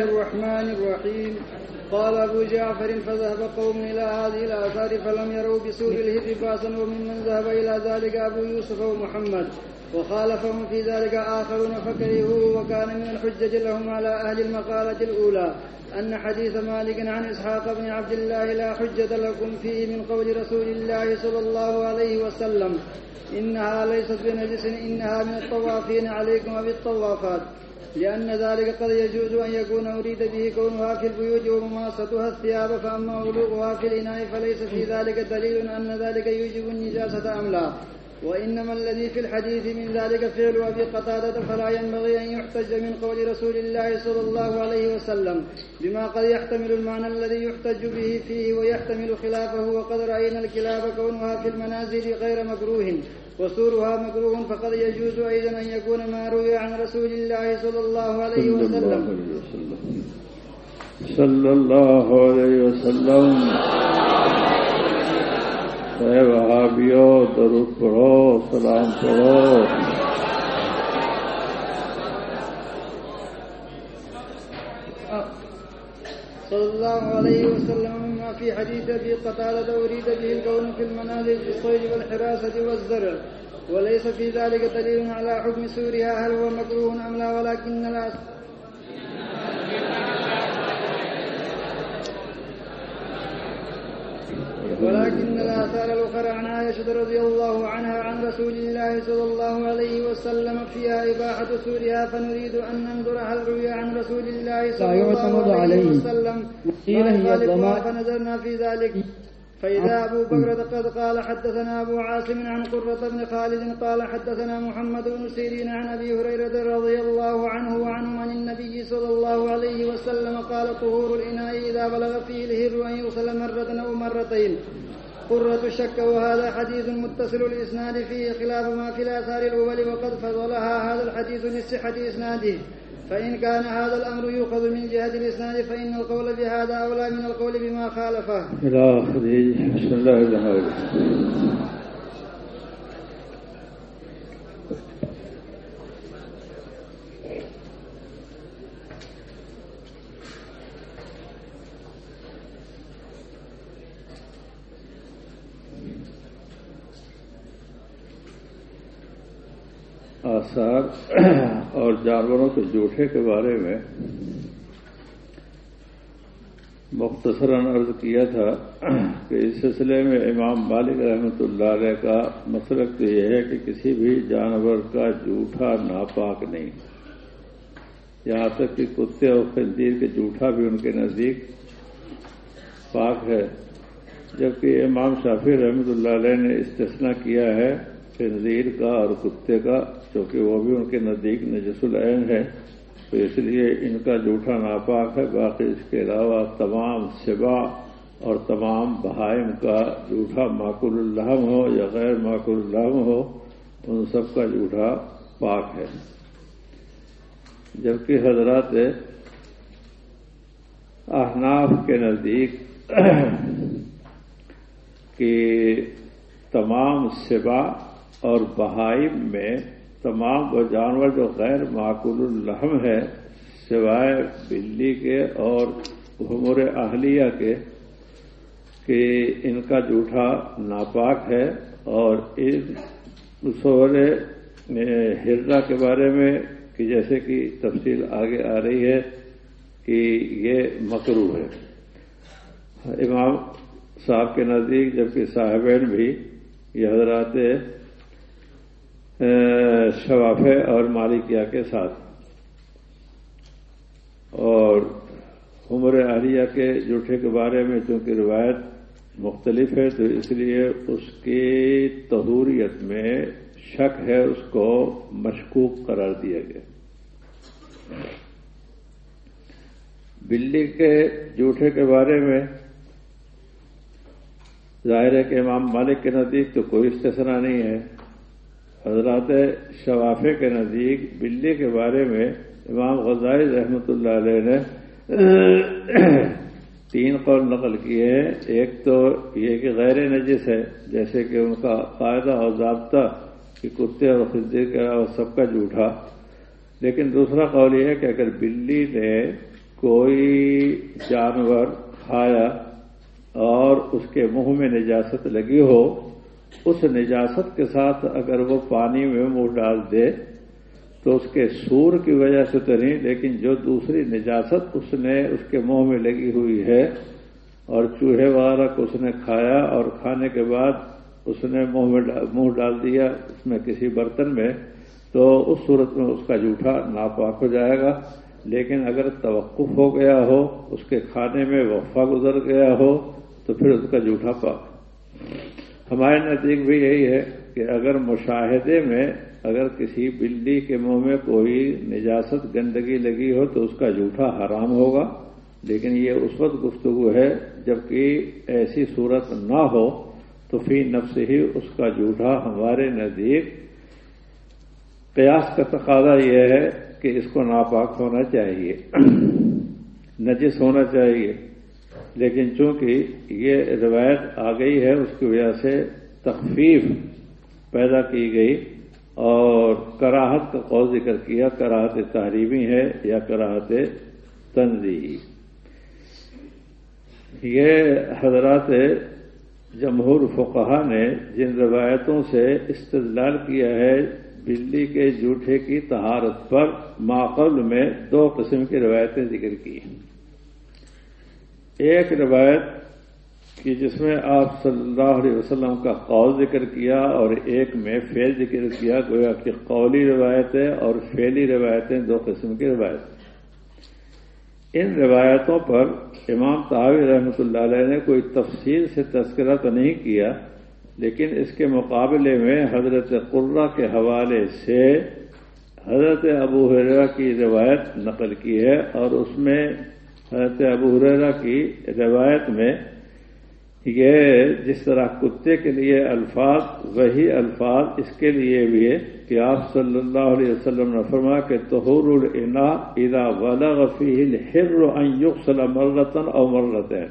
الله الرحمن الرحيم. قال أبو جعفر فذهب قوم إلى هذه الآثار فلم يروا بسور الهر باسا وممن ذهب إلى ذلك أبو يوسف ومحمد. وخالفهم في ذلك آخرون فكرهوه وكان من الحجة لهم على أهل المقالة الأولى. أن حديث مالك عن إسحاق بن عبد الله لا حجة لكم فيه من قول رسول الله صلى الله عليه وسلم. إنها ليست بنجس إنها من الطوافين عليكم وبالطوافات. لأن ذلك قد يجوز أن يكون أريد به كونها في البيوت ومماستها الثياب فأما بلوغها في الإناء فليس في ذلك دليل أن ذلك يوجب النجاسة أم لا. وإنما الذي في الحديث من ذلك فعل أبي قتادة فلا ينبغي أن يحتج من قول رسول الله صلى الله عليه وسلم بما قد يحتمل المعنى الذي يحتج به فيه ويحتمل خلافه وقد رأينا الكلاب كونها في المنازل غير مكروه. وسورها مكروه فقد يجوز أيضا أن يكون ما روي عن رسول الله صلى الله عليه وسلم. صلى الله عليه وسلم. اے وہابیو درود پڑھو سلام پڑھو. الله عليه وسلم مما في حديث أبي قتادة اريد به الكون في المنازل بالصيد والحراسة والزرع وليس في ذلك دليل على حكم سورها هل هو مكروه أم لا ولكن لا. ولكن الآثار الأخرى عن عائشة رضي الله عنها عن رسول الله صلى الله عليه وسلم فيها إباحة سورها فنريد أن ننظر هل روي عن رسول الله صلى الله عليه وسلم. قيل هي فنظرنا في ذلك. فإذا أبو بكر قد قال حدثنا أبو عاصم عن قرة بن خالد قال حدثنا محمد بن سيرين عن أبي هريرة رضي الله عنه وعنه عن النبي صلى الله عليه وسلم قال طهور الإناء إذا بلغ فيه الهر أن يغسل مرة أو مرتين. قرة الشك وهذا حديث متصل الإسناد فيه خلاف ما في الآثار الأول وقد فضلها هذا الحديث لصحة إسناده. فإن كان هذا الأمر يؤخذ من جهة الإسناد فإن القول بهذا أولى من القول بما خالفه. إلى آخره. بسم الله الرحمن الرحيم. آثار اور جانوروں کے جوٹے کے بارے میں مختصراً عرض کیا تھا کہ اس سلسلے میں امام مالک رحمۃ اللہ علیہ کا مسلک تو یہ ہے کہ کسی بھی جانور کا جھوٹا ناپاک نہیں۔ یہاں تک کہ کتے اور خنزیر کے جھوٹا بھی ان کے نزدیک پاک ہے۔ جبکہ امام شافی رحمۃ اللہ علیہ نے استثنا کیا ہے خنزیر کا اور کتے کا، کیونکہ وہ بھی ان کے نزدیک نجس العین ہے تو اس لیے ان کا جھوٹا ناپاک ہے۔ باقی اس کے علاوہ تمام سبا اور تمام بہائم کا جھوٹا معقول الحم ہو یا غیر معقول الحم ہو، ان سب کا جھوٹا پاک ہے۔ جبکہ حضرات احناف کے نزدیک کہ تمام سبا اور بہائم میں تمام وہ جانور جو غیر معقول الحم ہے سوائے بلی کے اور حمر اہلیہ کے، کہ ان کا جھوٹا ناپاک ہے اور ان سور ہرنا کے بارے میں کہ جیسے کہ تفصیل آگے آ رہی ہے کہ یہ مکرو ہے۔ امام صاحب کے نزدیک جبکہ صاحبین بھی یہ حضرات شوافے اور مالکیہ کے ساتھ۔ اور عمر عالیہ کے جوٹے کے بارے میں چونکہ روایت مختلف ہے، تو اس لیے اس کی تہوریت میں شک ہے، اس کو مشکوک قرار دیا گیا۔ بلی کے جوٹے کے بارے میں ظاہر ہے کہ امام مالک کے نزدیک تو کوئی استثنا نہیں ہے۔ حضرات شوافے کے نزدیک بلی کے بارے میں امام غزائی رحمۃ اللہ علیہ نے تین قول نقل کیے ہیں۔ ایک تو یہ کہ غیر نجس ہے، جیسے کہ ان کا قاعدہ اور ضابطہ کہ کتے اور خدے کے علاوہ سب کا جھوٹا۔ لیکن دوسرا قول یہ ہے کہ اگر بلی نے کوئی جانور کھایا اور اس کے منہ میں نجاست لگی ہو اس نجاست کے ساتھ اگر وہ پانی میں منہ ڈال دے تو اس کے سور کی وجہ سے تو نہیں، لیکن جو دوسری نجاست اس نے اس کے منہ میں لگی ہوئی ہے اور چوہے وغیرہ کو اس نے کھایا اور کھانے کے بعد اس نے منہ میں منہ ڈال دیا اس میں کسی برتن میں، تو اس صورت میں اس کا جھوٹا ناپاک ہو جائے گا۔ لیکن اگر توقف ہو گیا ہو، اس کے کھانے میں وفا گزر گیا ہو، تو پھر اس کا جھوٹا پاک۔ ہمارے نزدیک بھی یہی ہے کہ اگر مشاہدے میں اگر کسی بلی کے منہ میں کوئی نجاست گندگی لگی ہو تو اس کا جھوٹا حرام ہوگا، لیکن یہ اس وقت گفتگو ہے جبکہ ایسی صورت نہ ہو تو فی نفس ہی اس کا جھوٹا ہمارے نزدیک۔ قیاس کا تقاضا یہ ہے کہ اس کو ناپاک ہونا چاہیے، نجس ہونا چاہیے۔ لیکن چونکہ یہ روایت آ گئی ہے، اس کی وجہ سے تخفیف پیدا کی گئی اور کراہت کا قول ذکر کیا، کراہت تحریمی ہے یا کراہت تنظیحی یہ حضرات جمہور فقہ نے جن روایتوں سے استدلال کیا ہے، بلی کے جھوٹے کی تہارت پر ماقبل میں دو قسم کی روایتیں ذکر کی ہیں۔ ایک روایت کہ جس میں آپ صلی اللہ علیہ وسلم کا قول ذکر کیا اور ایک میں فیل ذکر کیا، گویا کہ قولی روایتیں اور فیلی روایتیں دو قسم کی روایتیں ان روایتوں پر امام تعاوی رحمۃ اللہ علیہ نے کوئی تفصیل سے تذکرہ تو نہیں کیا، لیکن اس کے مقابلے میں حضرت قرہ کے حوالے سے حضرت ابو حرا کی روایت نقل کی ہے اور اس میں حضرت ابو حرا کی روایت میں یہ جس طرح کتے کے لیے الفاظ، وہی الفاظ اس کے لیے بھی ہے کہ آپ صلی اللہ علیہ وسلم نے فرما کہ تہور النا ادا ولا غفی الحر صلی مرتن اور مرتن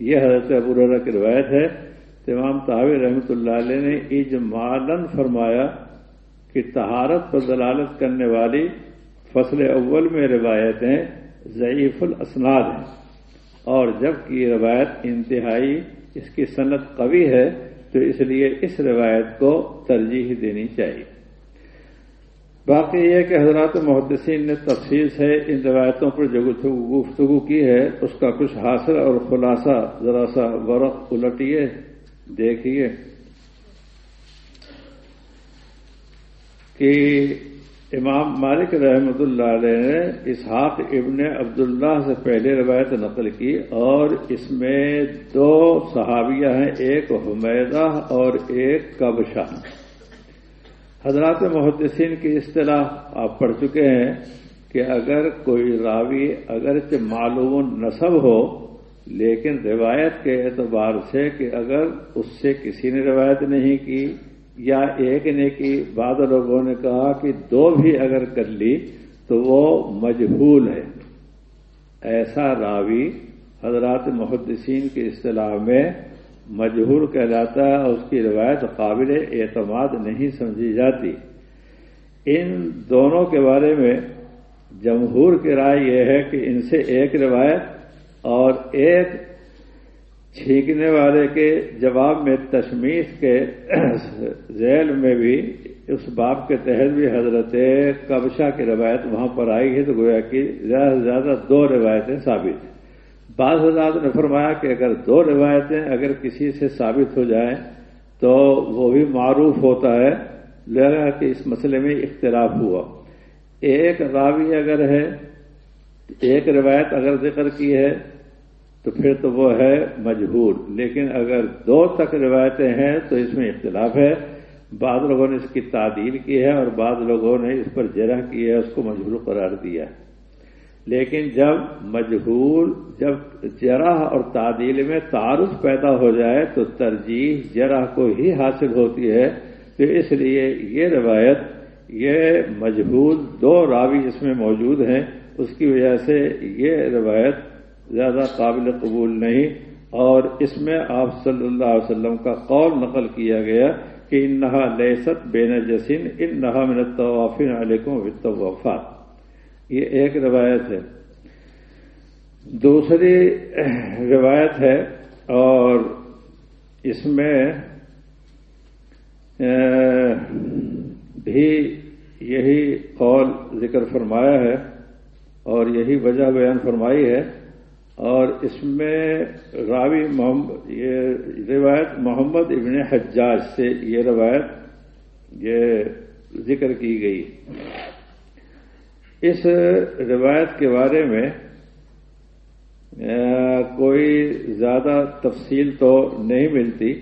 یہ حضرت ابو کی روایت ہے۔ تمام تعویر رحمۃ اللہ علیہ نے اجمالن فرمایا کہ تہارت پر دلالت کرنے والی فصل اول میں روایتیں ضعیف الاسناد ہیں۔ اور جب کی روایت انتہائی اس کی صنعت قوی ہے، تو اس لیے اس روایت کو ترجیح دینی چاہیے۔ باقی یہ کہ حضرات محدثین نے تفصیل سے ان روایتوں پر جو گفتگو کی ہے، اس کا کچھ حاصل اور خلاصہ ذرا سا ورق الٹیے، دیکھیے کہ امام مالک رحمۃ اللہ علیہ نے اسحاق ابن عبداللہ سے پہلے روایت نقل کی اور اس میں دو صحابیہ ہیں، ایک حمیدہ اور ایک کبشہ۔ حضرات محدثین کی اصطلاح آپ پڑھ چکے ہیں کہ اگر کوئی راوی اگرچہ معلوم نصب ہو، لیکن روایت کے اعتبار سے کہ اگر اس سے کسی نے روایت نہیں کی یا ایک نے کی بعض لوگوں نے کہا کہ دو بھی اگر کر لی تو وہ مجبول ہے۔ ایسا راوی حضرات محدثین کی اصطلاح میں مجہور کہلاتا ہے اور اس کی روایت قابل اعتماد نہیں سمجھی جاتی۔ ان دونوں کے بارے میں جمہور کی رائے یہ ہے کہ ان سے ایک روایت اور ایک چھینکنے والے کے جواب میں تشمیش کے ذیل میں بھی اس باپ کے تحت بھی حضرت کبشہ کی روایت وہاں پر آئی ہے تو گویا کہ زیادہ سے زیادہ دو روایتیں ثابت ہیں۔ بعض حضرات نے فرمایا کہ اگر دو روایتیں اگر کسی سے ثابت ہو جائیں تو وہ بھی معروف ہوتا ہے۔ لگا کہ اس مسئلے میں اختلاف ہوا۔ ایک راوی اگر ہے، ایک روایت اگر ذکر کی ہے تو پھر تو وہ ہے مجبور لیکن اگر دو تک روایتیں ہیں تو اس میں اختلاف ہے۔ بعض لوگوں نے اس کی تعدیل کی ہے اور بعض لوگوں نے اس پر جرح کی ہے، اس کو مجبور قرار دیا ہے۔ لیکن جب مجہور جب جرح اور تعدیل میں تعارف پیدا ہو جائے تو ترجیح جرح کو ہی حاصل ہوتی ہے۔ تو اس لیے یہ روایت، یہ مجبور دو راوی اس میں موجود ہیں۔ اس کی وجہ سے یہ روایت زیادہ قابل قبول نہیں اور اس میں آپ صلی اللہ علیہ وسلم کا قول نقل کیا گیا کہ انہا لیست بین جسین ان نہا من طوافین علیکم وطوفات یہ ایک روایت ہے۔ دوسری روایت ہے اور اس میں بھی یہی قول ذکر فرمایا ہے اور یہی وجہ بیان فرمائی ہے اور اس میں راوی محمد یہ روایت محمد ابن حجاج سے یہ روایت یہ ذکر کی گئی۔ اس روایت کے بارے میں کوئی زیادہ تفصیل تو نہیں ملتی۔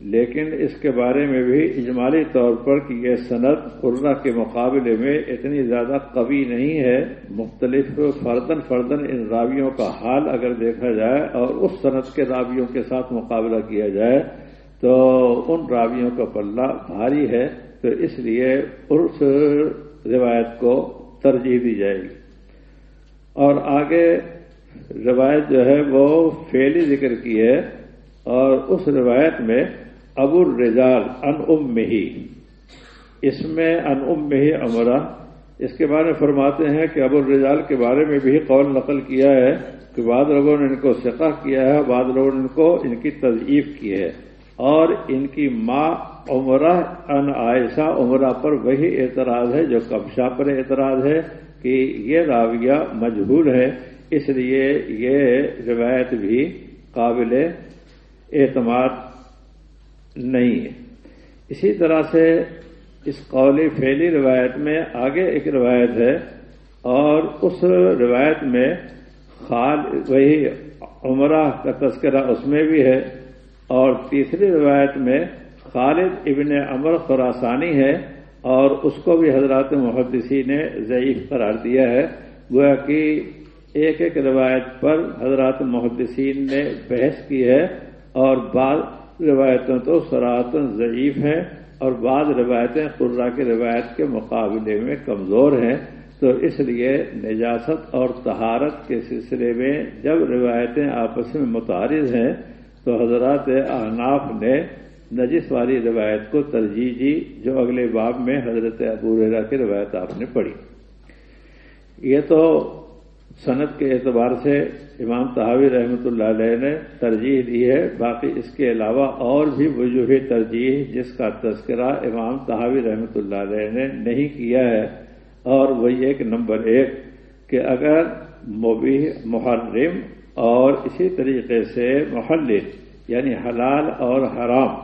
لیکن اس کے بارے میں بھی اجمالی طور پر کہ یہ صنعت قرہ کے مقابلے میں اتنی زیادہ قوی نہیں ہے، مختلف فردن فردن ان راویوں کا حال اگر دیکھا جائے اور اس صنعت کے راویوں کے ساتھ مقابلہ کیا جائے تو ان راویوں کا پلہ بھاری ہے، تو اس لیے اس روایت کو ترجیح دی جائے گی۔ اور آگے روایت جو ہے وہ فیلی ذکر کی ہے اور اس روایت میں ابو الرجال ان ام ہی اس میں ان ام ہی امرا اس کے بارے میں فرماتے ہیں کہ ابو الرجال کے بارے میں بھی قول نقل کیا ہے کہ بعض لوگوں نے ان کو سقہ کیا ہے، بعض لوگوں نے ان کو ان کی تضعیف کی ہے۔ اور ان کی ماں عمرہ ان عائشہ، عمرہ پر وہی اعتراض ہے جو کبشا پر اعتراض ہے کہ یہ راویہ مجہول ہے، اس لیے یہ روایت بھی قابل اعتماد نہیں ہے۔ اسی طرح سے اس قولی فیلی روایت میں آگے ایک روایت ہے اور اس روایت میں خال وہی عمرہ کا تذکرہ اس میں بھی ہے اور تیسری روایت میں خالد ابن امر خراسانی ہے اور اس کو بھی حضرات محدثی نے ضعیف قرار دیا ہے۔ گویا کہ ایک ایک روایت پر حضرات محدثین نے بحث کی ہے اور بعض روایتیں تو سراتن ضعیف ہیں اور بعض روایتیں قرہ کی روایت کے مقابلے میں کمزور ہیں، تو اس لیے نجاست اور تہارت کے سلسلے میں جب روایتیں آپس میں متعارض ہیں، تو حضرات احناف نے نجس والی روایت کو ترجیح دی، جو اگلے باب میں حضرت ابو ریرا کی روایت آپ نے پڑھی۔ یہ تو صنعت کے اعتبار سے امام تحاوی رحمۃ اللہ علیہ نے ترجیح دی ہے، باقی اس کے علاوہ اور بھی وجوہ ترجیح جس کا تذکرہ امام تحاوی رحمۃ اللہ علیہ نے نہیں کیا ہے۔ اور وہ ایک نمبر ایک کہ اگر مبی محرم اور اسی طریقے سے محلل یعنی حلال اور حرام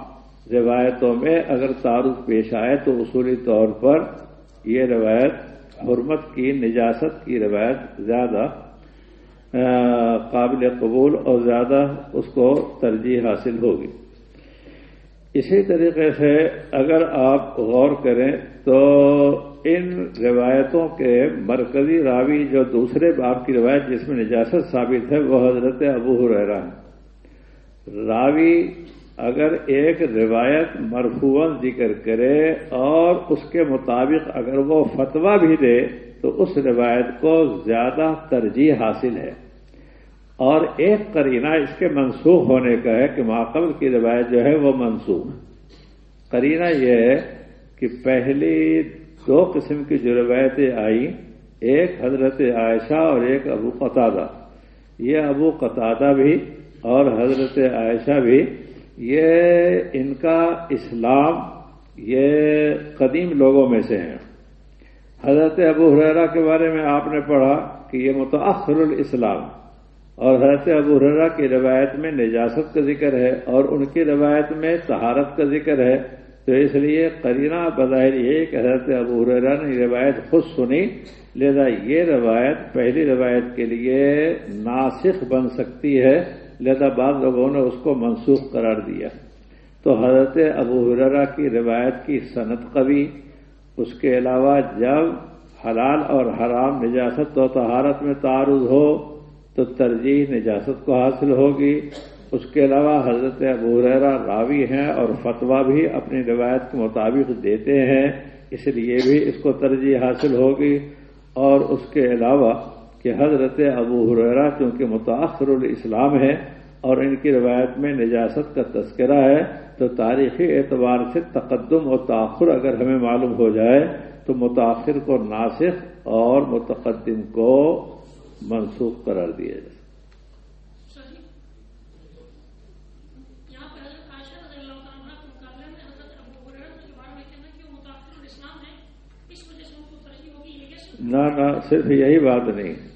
روایتوں میں اگر تعارف پیش آئے تو اصولی طور پر یہ روایت حرمت کی نجاست کی روایت زیادہ قابل قبول اور زیادہ اس کو ترجیح حاصل ہوگی۔ اسی طریقے سے اگر آپ غور کریں تو ان روایتوں کے مرکزی راوی جو دوسرے باپ کی روایت جس میں نجاست ثابت ہے وہ حضرت ابو حریرہ راوی اگر ایک روایت مرفون ذکر کرے اور اس کے مطابق اگر وہ فتویٰ بھی دے تو اس روایت کو زیادہ ترجیح حاصل ہے۔ اور ایک قرینہ اس کے منسوخ ہونے کا ہے کہ ماقبل کی روایت جو ہے وہ منسوخ۔ قرینہ یہ ہے کہ پہلی دو قسم کی جو روایتیں آئیں، ایک حضرت عائشہ اور ایک ابو قطادہ۔ یہ ابو قطادہ بھی اور حضرت عائشہ بھی یہ ان کا اسلام یہ قدیم لوگوں میں سے ہیں۔ حضرت ابو حریرا کے بارے میں آپ نے پڑھا کہ یہ متاثر الاسلام اور حضرت ابو حریرا کی روایت میں نجاست کا ذکر ہے اور ان کی روایت میں تہارت کا ذکر ہے۔ تو اس لیے قرینہ بظاہر یہ کہ حضرت ابو حریرا نے یہ روایت خود سنی، لہذا یہ روایت پہلی روایت کے لیے ناسخ بن سکتی ہے۔ لہذا بعض لوگوں نے اس کو منسوخ قرار دیا۔ تو حضرت ابو حرا کی روایت کی صنعت قوی، اس کے علاوہ جب حلال اور حرام نجاست و طہارت میں تعارض ہو، تو ترجیح نجاست کو حاصل ہوگی۔ اس کے علاوہ حضرت ابو حرا راوی ہیں اور فتویٰ بھی اپنی روایت کے مطابق دیتے ہیں، اس لیے بھی اس کو ترجیح حاصل ہوگی۔ اور اس کے علاوہ کہ حضرت ابو حریرا چونکہ متاثر الاسلام ہے اور ان کی روایت میں نجاست کا تذکرہ ہے تو تاریخی اعتبار سے تقدم اور تاخر اگر ہمیں معلوم ہو جائے تو متاثر کو ناسخ اور متقدم کو منسوخ قرار دیا جائے۔ نہ نہ صرف یہی بات نہیں۔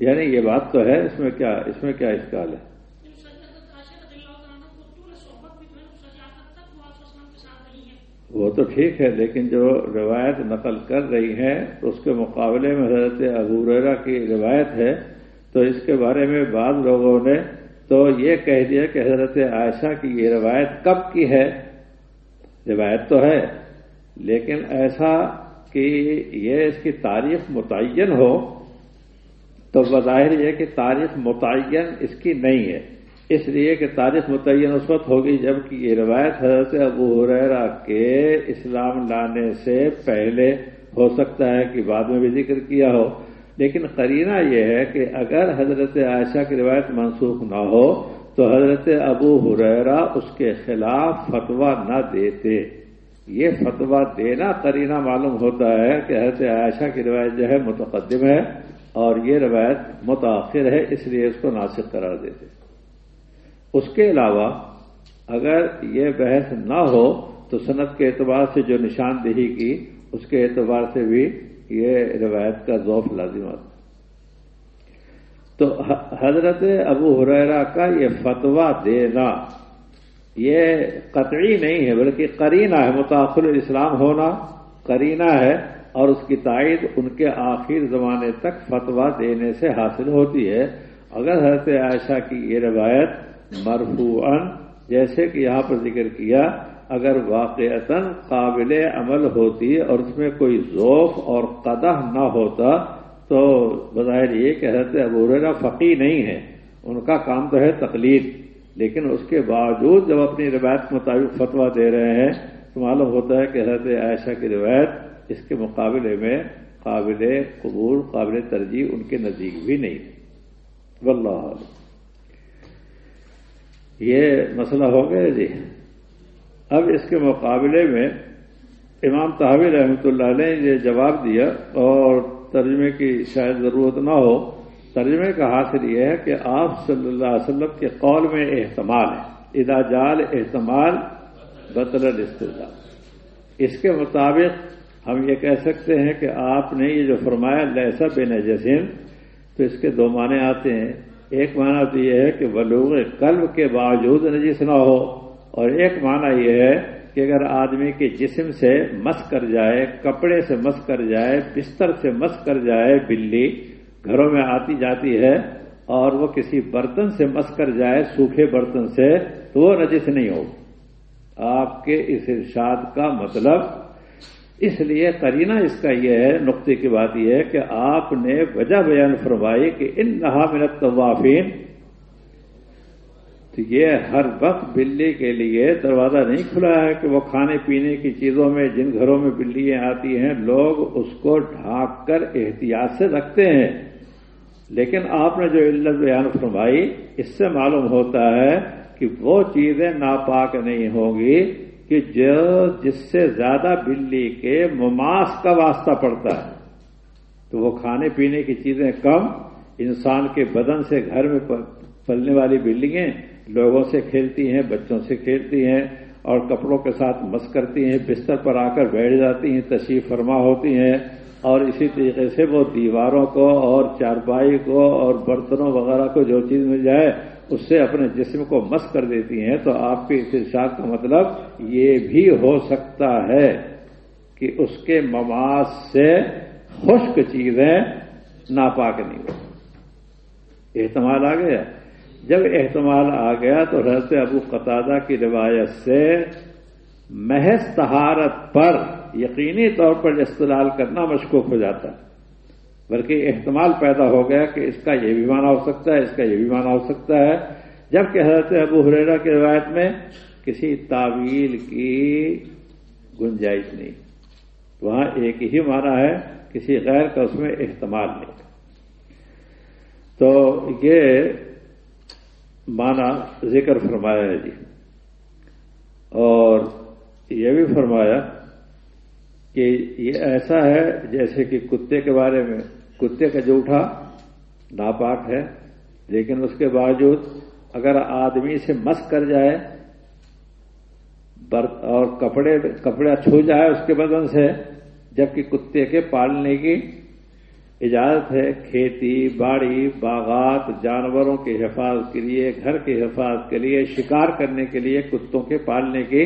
یعنی یہ بات تو ہے، اس میں کیا، اس میں کیا اشکال ہے؟ وہ تو ٹھیک ہے، لیکن جو روایت نقل کر رہی ہے تو اس کے مقابلے میں حضرت ابوریرا کی روایت ہے، تو اس کے بارے میں بعض لوگوں نے تو یہ کہہ دیا کہ حضرت عائشہ کی یہ روایت کب کی ہے؟ روایت تو ہے، لیکن ایسا کہ یہ اس کی تاریخ متعین ہو تو بظاہر یہ کہ تاریخ متعین اس کی نہیں ہے۔ اس لیے کہ تاریخ متعین اس وقت ہوگی جبکہ یہ روایت حضرت ابو حریرا کے اسلام لانے سے پہلے ہو سکتا ہے کہ بعد میں بھی ذکر کیا ہو۔ لیکن قرینہ یہ ہے کہ اگر حضرت عائشہ کی روایت منسوخ نہ ہو تو حضرت ابو حریرا اس کے خلاف فتویٰ نہ دیتے۔ یہ فتویٰ دینا قرینہ معلوم ہوتا ہے کہ حضرت عائشہ کی روایت جو ہے متقدم ہے۔ اور یہ روایت متاثر ہے، اس لیے اس کو ناسک قرار دیتے اس کے علاوہ اگر یہ بحث نہ ہو، تو صنعت کے اعتبار سے جو نشاندہی کی، اس کے اعتبار سے بھی یہ روایت کا ذوف لازم آتا تو حضرت ابو حریرا کا یہ فتویٰ دینا یہ قطعی نہیں ہے، بلکہ کرینہ ہے متاثر اسلام ہونا کرینہ ہے۔ اور اس کی تائید ان کے آخر زمانے تک فتویٰ دینے سے حاصل ہوتی ہے۔ اگر حضرت عائشہ کی یہ روایت مرفوعن جیسے کہ یہاں پر ذکر کیا، اگر واقعتا قابل عمل ہوتی اور اس میں کوئی ذوف اور قدح نہ ہوتا، تو بظاہر یہ کہ حضرت ابورا فقی نہیں ہے ان کا کام تو ہے تقلید۔ لیکن اس کے باوجود جب اپنی روایت کے مطابق فتویٰ دے رہے ہیں، تو معلوم ہوتا ہے کہ حضرت عائشہ کی روایت اس کے مقابلے میں قابل قبول، قابل ترجیح ان کے نزدیک بھی نہیں۔ واللہ یہ مسئلہ ہو گیا جی۔ اب اس کے مقابلے میں امام تحوی رحمۃ اللہ نے یہ جواب دیا، اور ترجمے کی شاید ضرورت نہ ہو۔ ترجمے کا حاصل یہ ہے کہ آپ صلی اللہ علیہ وسلم کے قول میں احتمال ہے۔ ادا جال احتمال بطل الاستدلال۔ اس کے مطابق ہم یہ کہہ سکتے ہیں کہ آپ نے یہ جو فرمایا لہسا بن جسم تو اس کے دو معنی آتے ہیں۔ ایک معنی تو یہ ہے کہ بلوغ قلب کے باوجود نجیس نہ ہو، اور ایک معنی یہ ہے کہ اگر آدمی کے جسم سے مس کر جائے، کپڑے سے مس کر جائے، بستر سے مس کر جائے، بلی گھروں میں آتی جاتی ہے اور وہ کسی برتن سے مس کر جائے، سوکھے برتن سے، تو وہ نجس نہیں ہو۔ آپ کے اس ارشاد کا مطلب اس لیے کرینہ اس کا یہ ہے، نقطے کی بات یہ ہے کہ آپ نے وجہ بیان فرمائی کہ ان نہا منت طوافین تو یہ ہر وقت بلی کے لیے دروازہ نہیں کھلا ہے کہ وہ کھانے پینے کی چیزوں میں، جن گھروں میں بلیاں آتی ہیں، لوگ اس کو ڈھانک کر احتیاط سے رکھتے ہیں۔ لیکن آپ نے جو علت بیان فرمائی، اس سے معلوم ہوتا ہے کہ وہ چیزیں ناپاک نہیں ہوں گی۔ کہ جو جس سے زیادہ بلی کے مماس کا واسطہ پڑتا ہے، تو وہ کھانے پینے کی چیزیں کم، انسان کے بدن سے گھر میں پلنے والی بلڈنگیں لوگوں سے کھیلتی ہیں، بچوں سے کھیلتی ہیں، اور کپڑوں کے ساتھ مس کرتی ہیں، بستر پر آ کر بیٹھ جاتی ہیں، تشریف فرما ہوتی ہیں، اور اسی طریقے سے وہ دیواروں کو اور چارپائی کو اور برتنوں وغیرہ کو جو چیز مل جائے اس سے اپنے جسم کو مس کر دیتی ہیں، تو آپ کے اس ارشاد کا مطلب یہ بھی ہو سکتا ہے کہ اس کے مواز سے خشک چیزیں ناپاک نہیں ہو احتمال آ گیا۔ جب احتمال آ گیا تو حضرت ابو قطادہ کی روایت سے محض تہارت پر یقینی طور پر استعلال کرنا مشکوک ہو جاتا۔ ہے بلکہ احتمال پیدا ہو گیا کہ اس کا یہ بھی معنی ہو سکتا ہے، اس کا یہ بھی معنی ہو سکتا ہے۔ جبکہ حضرت ابو حریرا کی روایت میں کسی تعویل کی گنجائش نہیں۔ وہاں ایک ہی معنی ہے، کسی غیر کا اس میں احتمال نہیں۔ تو یہ معنی ذکر فرمایا ہے جی۔ اور یہ بھی فرمایا کہ یہ ایسا ہے جیسے کہ کتے کے بارے میں کتے کا جوٹا ناپاک ہے، لیکن اس کے باوجود اگر آدمی سے مس کر جائے اور کپڑے، کپڑا چھو جائے اس کے بدن سے، جبکہ کتے کے پالنے کی اجازت ہے، کھیتی، باڑی، باغات، جانوروں کی حفاظت کے لیے، گھر کی حفاظت کے لیے، شکار کرنے کے لیے کتوں کے پالنے کی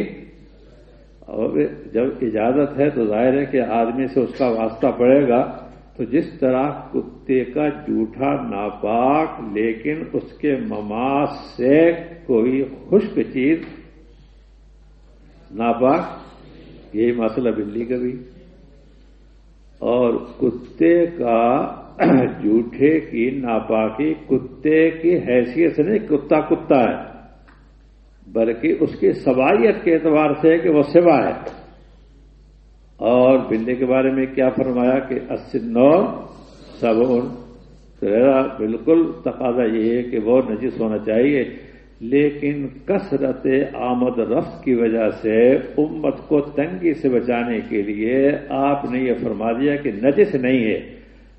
اور جب اجازت ہے تو ظاہر ہے کہ آدمی سے اس کا واسطہ پڑے گا۔ تو جس طرح کتے کا جھوٹا ناپاک، لیکن اس کے مماس سے کوئی خشک چیز ناپاک؟ یہی مسئلہ بلی کا بھی۔ اور کتے کا جھوٹے کی ناپاکی کتے کی حیثیت سے نہیں، کتا کتا ہے، بلکہ اس کی سوائیت کے اعتبار سے کہ وہ سوا ہے اور بلی کے بارے میں کیا فرمایا کہ نو سب بالکل تقاضا یہ ہے کہ وہ نجس ہونا چاہیے، لیکن کثرت آمد رفت کی وجہ سے، امت کو تنگی سے بچانے کے لیے آپ نے یہ فرما دیا کہ نجس نہیں ہے۔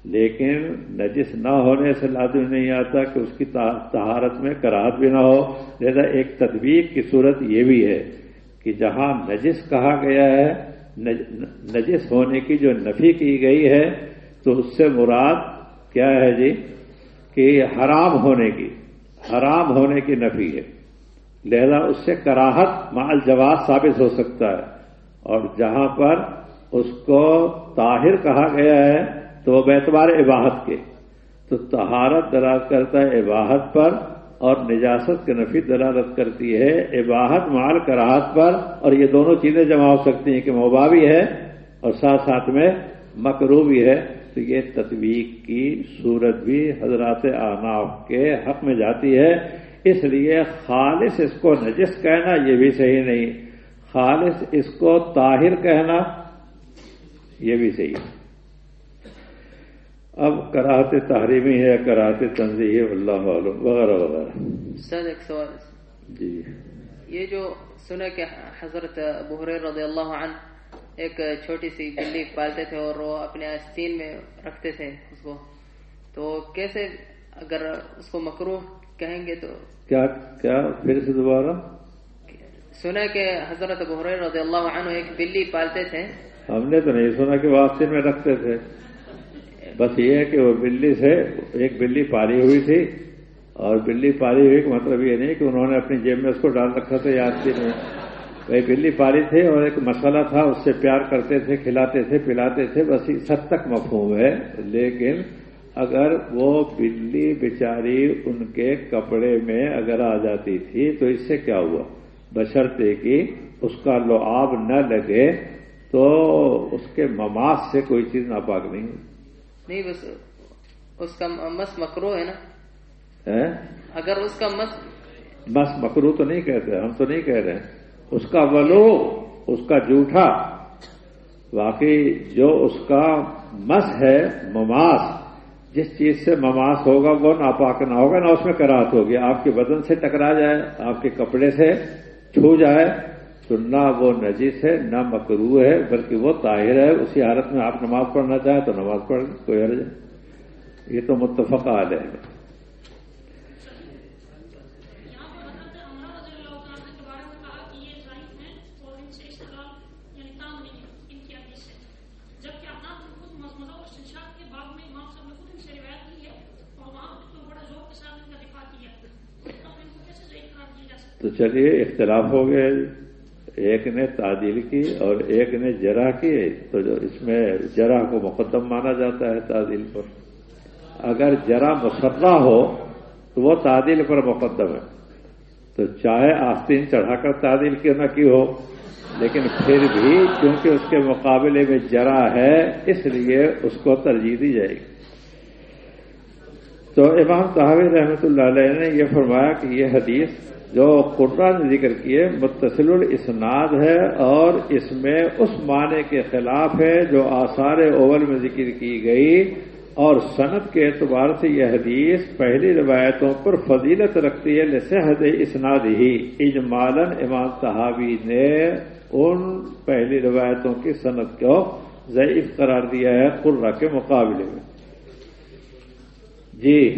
لیکن نجس نہ ہونے سے لازم نہیں آتا کہ اس کی تہارت میں کراہت بھی نہ ہو۔ لہذا ایک تدبیر کی صورت یہ بھی ہے کہ جہاں نجس کہا گیا ہے نجس ہونے کی جو نفی کی گئی ہے، تو اس سے مراد کیا ہے جی؟ کہ حرام ہونے کی، حرام ہونے کی نفی ہے۔ لہذا اس سے کراہت مال جواز ثابت ہو سکتا ہے۔ اور جہاں پر اس کو طاہر کہا گیا ہے، تو وہ بیتبار عباہت کے۔ تو تہارت دراز کرتا ہے عباہت پر اور نجاست کے نفی دلالت کرتی ہے، عباہت مال کراہت پر، اور یہ دونوں چیزیں جمع ہو سکتی ہیں کہ موبا بھی ہے اور ساتھ ساتھ میں مکرو بھی ہے۔ تو یہ تطویق کی صورت بھی حضرات آناف کے حق میں جاتی ہے۔ اس لیے خالص اس کو نجس کہنا یہ بھی صحیح نہیں۔ خالص اس کو طاہر کہنا یہ بھی صحیح ہے۔ اب کراہتے تحریمی ہے کراہتے تنظیم ہے اللہ عالم وغیرہ وغیرہ۔ سر ایک سوال۔ جی۔ یہ جو سنا کہ حضرت بحر رضی اللہ عنہ ایک چھوٹی سی بلی پالتے تھے اور وہ اپنے آستین میں رکھتے تھے اس کو تو کیسے اگر اس کو مکرو کہیں گے تو؟ کیا کیا؟ پھر سے دوبارہ۔ سنا کہ حضرت بحر رضی اللہ عنہ ایک بلی پالتے تھے۔ ہم نے تو نہیں سنا کہ وہ آستین میں رکھتے تھے۔ بس یہ ہے کہ وہ بلی سے ایک بلی پالی ہوئی تھی اور بلی پالی ہوئی کا مطلب یہ نہیں کہ انہوں نے اپنی جیب میں اس کو ڈال رکھا تھا، یاد کی میں وہی بلی پالی تھے اور ایک مسئلہ تھا، اس سے پیار کرتے تھے، کھلاتے تھے، پلاتے تھے، بس سب تک مفہوم ہے۔ لیکن اگر وہ بلی بیچاری ان کے کپڑے میں اگر آ جاتی تھی تو اس سے کیا ہوا؟ بشرطے کہ اس کا لعاب نہ لگے تو اس کے مماس سے کوئی چیز ناپاک نہیں ہوئی نہیں بس اس کا مس مکرو ہے نا۔ اگر اس کا مس مس مکرو تو نہیں کہتے ہم تو نہیں کہہ رہے اس کا ولو اس کا جھوٹا۔ واقعی جو اس کا مس ہے مماس جس چیز سے مماس ہوگا وہ ناپاک نہ ہوگا نہ اس میں کراہت ہوگی۔ آپ کے بدن سے ٹکرا جائے آپ کے کپڑے سے چھو جائے تو نہ وہ نجس ہے، نہ مکرو ہے، بلکہ وہ طاہر ہے۔ اسی حالت میں آپ نماز پڑھنا چاہیں تو نماز پڑھ کوئی حرج ہے یہ تو متفق حال ہے۔ تو چلیے، اختلاف ہو گیا ایک نے تعدیل کی اور ایک نے جرا کی، تو جو اس میں جرا کو مقدم مانا جاتا ہے تعدیل پر۔ اگر جرا مسرہ ہو، تو وہ تعدیل پر مقدم ہے۔ تو چاہے آستین چڑھا کر تعدیل کیوں نہ کی ہو، لیکن پھر بھی کیونکہ اس کے مقابلے میں جرا ہے، اس لیے اس کو ترجیح دی جائے گی۔ تو امام صحابی رحمۃ اللہ علیہ نے یہ فرمایا کہ یہ حدیث جو قرآن نے ذکر کیے متصل الاسناد ہے اور اس میں اس معنی کے خلاف ہے جو آثار اول میں ذکر کی گئی اور صنعت کے اعتبار سے یہ حدیث پہلی روایتوں پر فضیلت رکھتی ہے لسحد اسناد ہی۔ اجمالن امام صحابی نے ان پہلی روایتوں کی صنعت کو ضعیف قرار دیا ہے، قرہ کے مقابلے میں۔ جی۔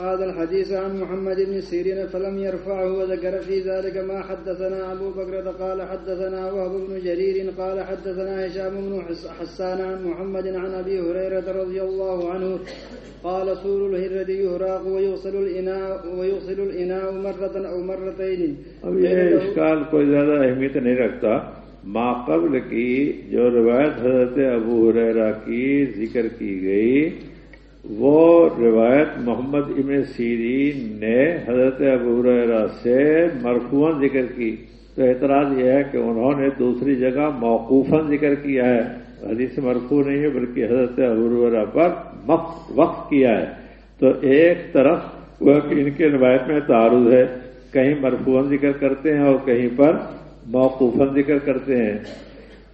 هذا الحديث عن محمد بن سيرين فلم يرفعه وذكر في ذلك ما حدثنا أبو بكر قال حدثنا وهب بن جرير قال حدثنا هشام بن حسان عن محمد عن أبي هريرة رضي الله عنه قال صول الهرة يهراق ويغسل الإناء ويغسل الإناء مرة أو مرتين. اب یہ اشکال کوئی زیادہ اہمیت نہیں رکھتا۔ ما قبل کی جو روایت حضرت ابو حریرہ کی ذکر کی گئی وہ روایت محمد ابن سیرین نے حضرت ابورہ سے مرفون ذکر کی۔ تو اعتراض یہ ہے کہ انہوں نے دوسری جگہ موقوفاً ذکر کیا ہے۔ حدیث مرفو نہیں ہے، بلکہ حضرت ابورہ پر وقف کیا ہے۔ تو ایک طرف وہ ان کے روایت میں تعارض ہے، کہیں مرفون ذکر کرتے ہیں اور کہیں پر موقوفاً ذکر کرتے ہیں۔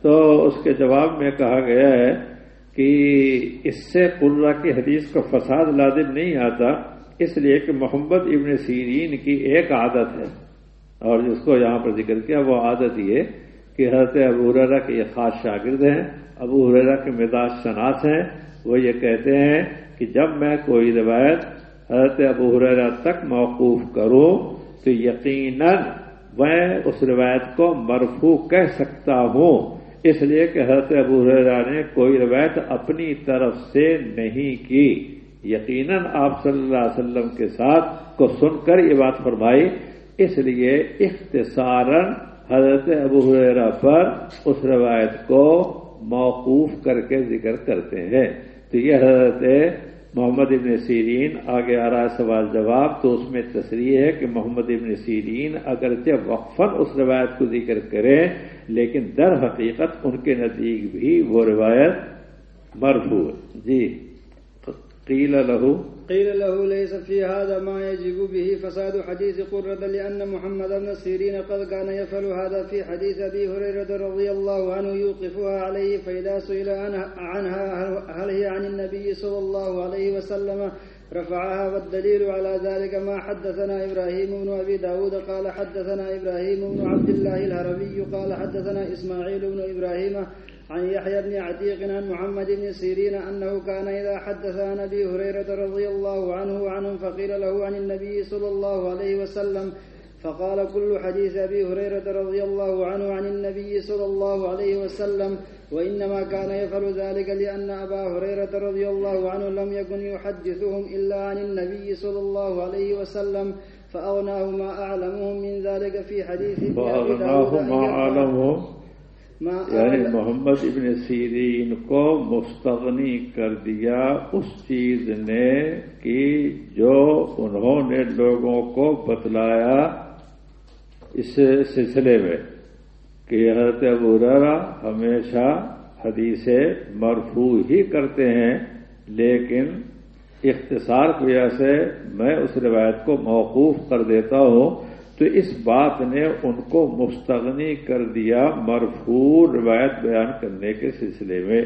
تو اس کے جواب میں کہا گیا ہے کہ اس سے قرہ کی حدیث کا فساد لازم نہیں آتا، اس لیے کہ محمد ابن سیرین کی ایک عادت ہے۔ اور جس کو یہاں پر ذکر کیا، وہ عادت یہ کہ حضرت ابو حرا کے یہ خاص شاگرد ہیں، ابو حرا کے مزاج شناس ہیں۔ وہ یہ کہتے ہیں کہ جب میں کوئی روایت حضرت ابو حرا تک موقوف کروں، تو یقیناً میں اس روایت کو مرفوع کہہ سکتا ہوں۔ اس لیے کہ حضرت ابو ریرا نے کوئی روایت اپنی طرف سے نہیں کی۔ یقیناً آپ صلی اللہ علیہ وسلم کے ساتھ کو سن کر یہ بات فرمائی۔ اس لیے اختصاراً حضرت ابو ریرا پر اس روایت کو موقوف کر کے ذکر کرتے ہیں۔ تو یہ حضرت محمد ابن سیرین آگے آ رہا ہے سوال جواب، تو اس میں تصریح ہے کہ محمد ابن سیرین اگرچہ وقفاً اس روایت کو ذکر کریں، لیکن در حقیقت ان کے نزدیک بھی وہ روایت مرفوع جی قیل لہو قيل له ليس في هذا ما يجب به فساد حديث قرة لأن محمد بن سيرين قد كان يفعل هذا في حديث أبي هريرة رضي الله عنه يوقفها عليه فإذا سئل عنها هل هي عن النبي صلى الله عليه وسلم؟ رفعها والدليل على ذلك ما حدثنا إبراهيم بن أبي داود. قال حدثنا إبراهيم بن عبد الله الهربي قال حدثنا إسماعيل بن إبراهيم عن يحيى بن عتيق عن محمد بن سيرين أنه كان إذا حدث عن أبي هريرة رضي الله عنه وعنهم فقيل له عن النبي صلى الله عليه وسلم فقال كل حديث أبي هريرة رضي الله عنه عن النبي صلى الله عليه وسلم وإنما كان يفعل ذلك لأن أبا هريرة رضي الله عنه لم يكن يحدثهم إلا عن النبي صلى الله عليه وسلم فأغناه ما أعلمهم من ذلك في حديث فأغناه ما أعلمهم یعنی محمد ابن سیرین کو مستغنی کر دیا اس چیز نے کہ جو انہوں نے لوگوں کو بتلایا اس سلسلے میں کہ حضرت ابورا ہمیشہ حدیث مرفوع ہی کرتے ہیں لیکن اختصار کی وجہ سے میں اس روایت کو موقوف کر دیتا ہوں۔ تو اس بات نے ان کو مستغنی کر دیا مرفوع روایت بیان کرنے کے سلسلے میں۔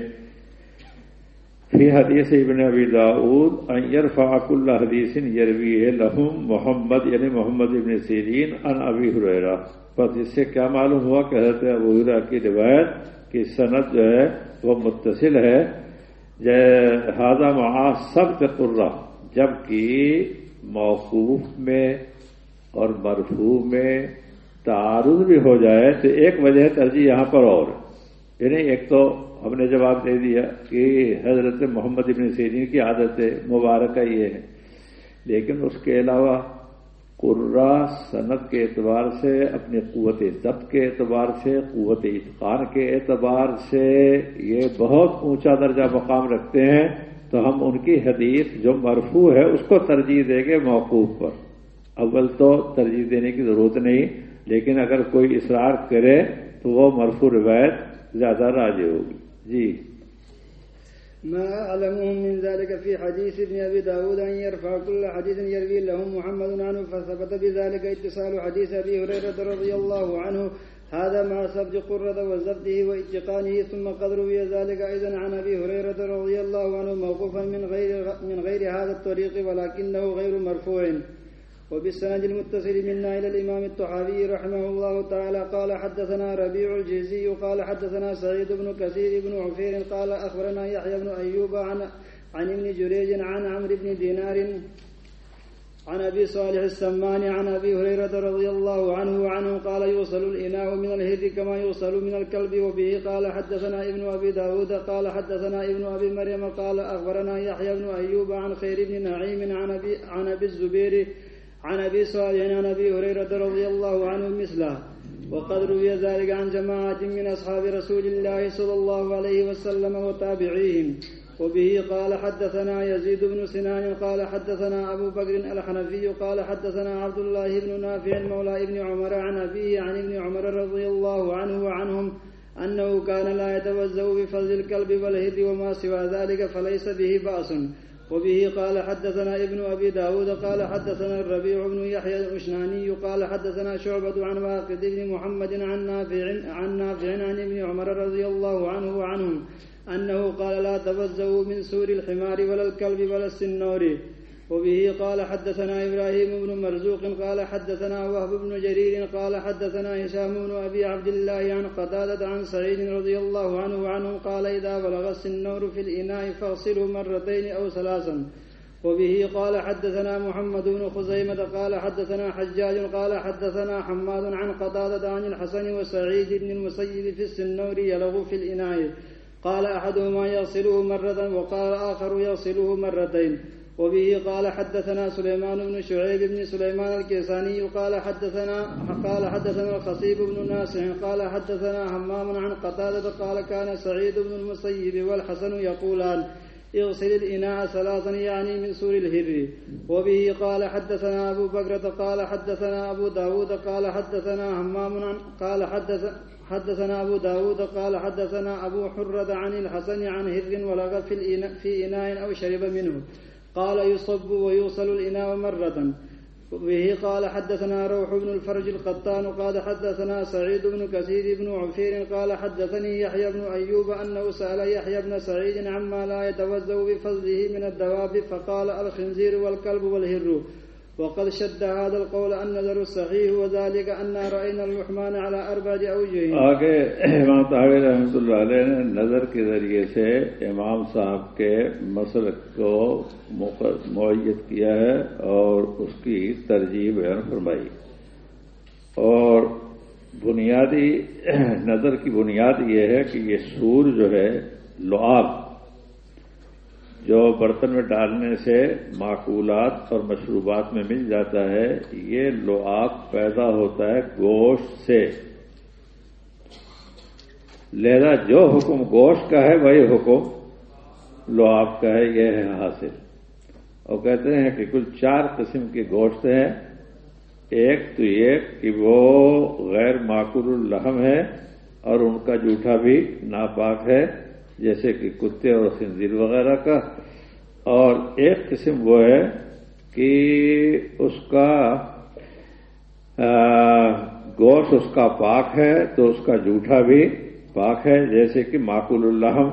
فی حدیث ابن ابی داود ان فاق اللہ حدیث یروی لہم محمد یعنی محمد ابن سیرین ان ابی حریرا بس اس سے کیا معلوم ہوا کہ حضرت ابو حرا کی روایت کی صنعت جو ہے وہ متصل ہے۔ ہاضا معاذ سب قرہ جبکہ موقوف میں اور مرفوع میں تعارض بھی ہو جائے تو ایک وجہ ترجیح یہاں پر اور یعنی ایک تو ہم نے جواب دے دیا کہ حضرت محمد ابن سیرین کی عادت مبارکہ یہ ہے۔ لیکن اس کے علاوہ قرہ صنعت کے اعتبار سے، اپنی قوت ضبط کے اعتبار سے، قوت اتقان کے اعتبار سے یہ بہت اونچا درجہ مقام رکھتے ہیں تو ہم ان کی حدیث جو مرفوع ہے اس کو ترجیح دیں گے موقوف پر۔ اول تو ترجیح دینے کی ضرورت نہیں، لیکن اگر کوئی اصرار کرے تو وہ مرفوع روایت زیادہ راجی ہوگی۔ جی۔ ما أعلمهم من ذلك في حديث ابن أبي داود أن يرفع كل حديث يروي لهم محمد عنه، فثبت بذلك اتصال حديث أبي هريرة رضي الله عنه. هذا مع سبج قرة وزبده واتقانه، ثم قد روي ذلك أيضا عن أبي هريرة رضي الله عنه، موقوفا من غير من غير هذا الطريق، ولكنه غير مرفوع. وبالسند المتصل منا إلى الإمام الطحاوي رحمه الله تعالى قال حدثنا ربيع الجيزي قال حدثنا سعيد بن كثير بن عفير قال أخبرنا يحيى بن أيوب عن عن ابن جريج عن عمرو بن دينار عن أبي صالح السمان عن أبي هريرة رضي الله عنه وعنه قال يوصل الإناء من الهد كما يوصل من الكلب وبه. قال حدثنا ابن أبي داود قال حدثنا ابن أبي مريم قال أخبرنا يحيى بن أيوب عن خير بن نعيم عن ابي عن أبي الزبير عن أبي صالح عن أبي هريرة رضي الله عنه مثله وقد روي ذلك عن جماعة من أصحاب رسول الله صلى الله عليه وسلم وتابعيهم. وبه قال حدثنا يزيد بن سنان قال حدثنا أبو بكر الحنفي قال حدثنا عبد الله بن نافع مولى ابن عمر عن أبيه عن ابن عمر رضي الله عنه وعنهم أنه كان لا يتوزأ بفضل الكلب والهد وما سوى ذلك فليس به بأس. وبه قال حدثنا ابن أبي داود قال حدثنا الربيع بن يحيى الأشناني قال حدثنا شعبة عن واقد بن محمد عن نافع عن نافع عن ابن عمر رضي الله عنه وعنهم أنه قال لا تفزوا من سور الحمار ولا الكلب ولا السنور وبه قال حدثنا إبراهيم بن مرزوق قال حدثنا وهب بن جرير قال حدثنا هشام بن أبي عبد الله عن قتادة عن سعيد رضي الله عنه وعنه قال إذا بلغ السنور في الإناء فاغسله مرتين أو ثلاثا. وبه قال حدثنا محمد بن خزيمة قال حدثنا حجاج قال حدثنا حماد عن قتادة عن الحسن وسعيد بن المسيب في السنور يلغ في الإناء. قال أحدهما يغسله مرة وقال الآخر يغسله مرتين. وبه قال حدثنا سليمان بن شعيب بن سليمان الكيساني قال حدثنا قال حدثنا الخصيب بن ناسع قال حدثنا همام عن قتادة قال كان سعيد بن المسيب والحسن يقولان اغسل الإناء ثلاثا يعني من سور الهر وبه قال حدثنا أبو بكرة قال حدثنا أبو داود قال حدثنا همام عن قال حدث حدثنا أبو داود قال حدثنا أبو حرة عن الحسن عن هر ولغ في, الإناء في إناء أو شرب منه. قال يصب ويوصل الإناء مرة. به قال حدثنا روح بن الفرج القطان قال حدثنا سعيد بن كثير بن عفير قال حدثني يحيى بن أيوب أنه سأل يحيى بن سعيد عما لا يتوزأ بفضله من الدواب فقال الخنزير والكلب والهر. وقد شد هذا القول النظر الصحيح وذلك أن رأينا اللحمان على أربعة أوجه. آگے امام طاہر رحمۃ اللہ علیہ نے نظر کے ذریعے سے امام صاحب کے مسلک کو معیت کیا ہے اور اس کی ترجیح بیان فرمائی۔ اور بنیادی نظر کی بنیاد یہ ہے کہ یہ سور جو ہے لعاب جو برتن میں ڈالنے سے معقولات اور مشروبات میں مل جاتا ہے، یہ لعاب پیدا ہوتا ہے گوشت سے۔ لہذا جو حکم گوشت کا ہے، وہی حکم لعاب کا ہے، یہ ہے حاصل۔ اور کہتے ہیں کہ کل چار قسم کے گوشت ہیں۔ ایک تو یہ کہ وہ غیر معقول الحم ہے اور ان کا جوٹا بھی ناپاک ہے۔ جیسے کہ کتے اور خنزیر وغیرہ کا، اور ایک قسم وہ ہے کہ اس کا گوشت اس کا پاک ہے تو اس کا جوٹا بھی پاک ہے، جیسے کہ معقول الحم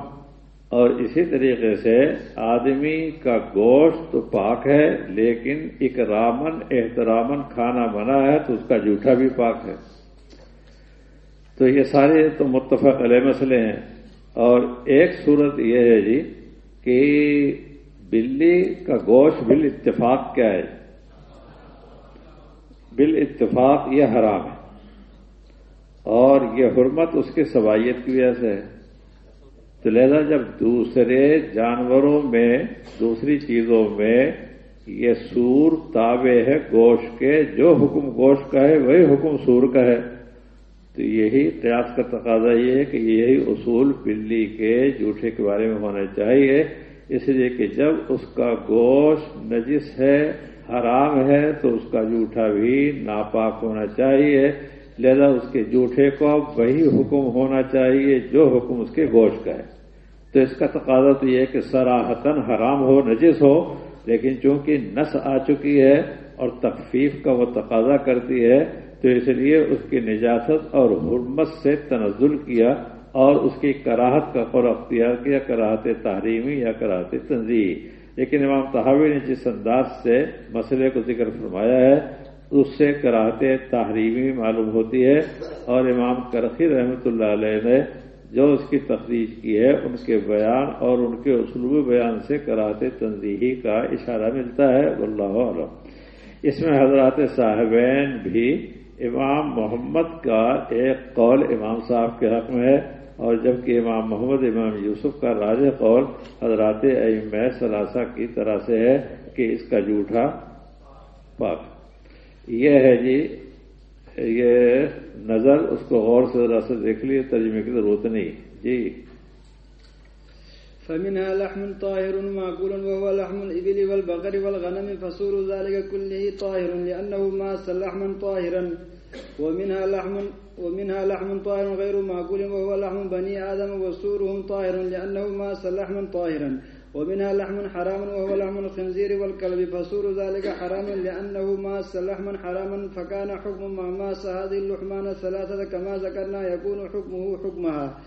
اور اسی طریقے سے آدمی کا گوشت تو پاک ہے، لیکن اکرامن احترامن کھانا بنا ہے تو اس کا جوٹا بھی پاک ہے۔ تو یہ سارے تو متفق علیہ مسئلے ہیں۔ اور ایک صورت یہ ہے جی کہ بلی کا گوشت بال اتفاق کیا ہے؟ بال اتفاق یہ حرام ہے اور یہ حرمت اس کی صبائیت کی وجہ سے ہے۔ تو لہذا جب دوسرے جانوروں میں، دوسری چیزوں میں یہ سور تابع ہے گوشت کے، جو حکم گوشت کا ہے، وہی حکم سور کا ہے۔ تو یہی قیاس کا تقاضا یہ ہے کہ یہی اصول بلی کے جھوٹے کے بارے میں ہونا چاہیے۔ اس لیے کہ جب اس کا گوشت نجس ہے، حرام ہے، تو اس کا جھوٹا بھی ناپاک ہونا چاہیے۔ لہذا اس کے جھوٹے کو وہی حکم ہونا چاہیے جو حکم اس کے گوشت کا ہے۔ تو اس کا تقاضا تو یہ کہ سراہتن حرام ہو، نجس ہو، لیکن چونکہ نس آ چکی ہے اور تخفیف کا وہ تقاضا کرتی ہے تو اس لیے اس کی نجاست اور حرمت سے تنزل کیا اور اس کی کراہت کا قور اختیار کیا کراہت تحریمی یا کراہت تنظیحی لیکن امام تحاوی نے جس انداز سے مسئلے کو ذکر فرمایا ہے، اس سے کراہت تحریمی معلوم ہوتی ہے اور امام کرخی رحمۃ اللہ علیہ نے جو اس کی تخریج کی ہے، ان کے بیان اور ان کے اسلوب بیان سے کراہت تنظیحی کا اشارہ ملتا ہے۔ واللہ عالم اس میں حضرات صاحبین بھی امام محمد کا ایک قول امام صاحب کے حق میں ہے اور جبکہ امام محمد امام یوسف کا راج قول حضرات ام ثلاثہ کی طرح سے ہے کہ اس کا جھوٹا پاک یہ ہے جی یہ نظر اس کو غور سے ذرا سے دیکھ لیے، ترجمے کی ضرورت نہیں۔ جی۔ فمنها لحم طاهر معقول وهو لحم الإبل والبقر والغنم فصور ذلك كله طاهر لأنه ماس لحما طاهرا. ومنها لحم ومنها لحم طاهر غير معقول وهو لحم بني آدم وسورهم طاهر لأنه ماس لحما طاهرا. ومنها لحم حرام وهو لحم الخنزير والكلب فصور ذلك حرام لأنه ماس لحما حراما. فكان حكم ما ماس هذه اللحمان الثلاثة كما ذكرنا يكون حكمه حكمها.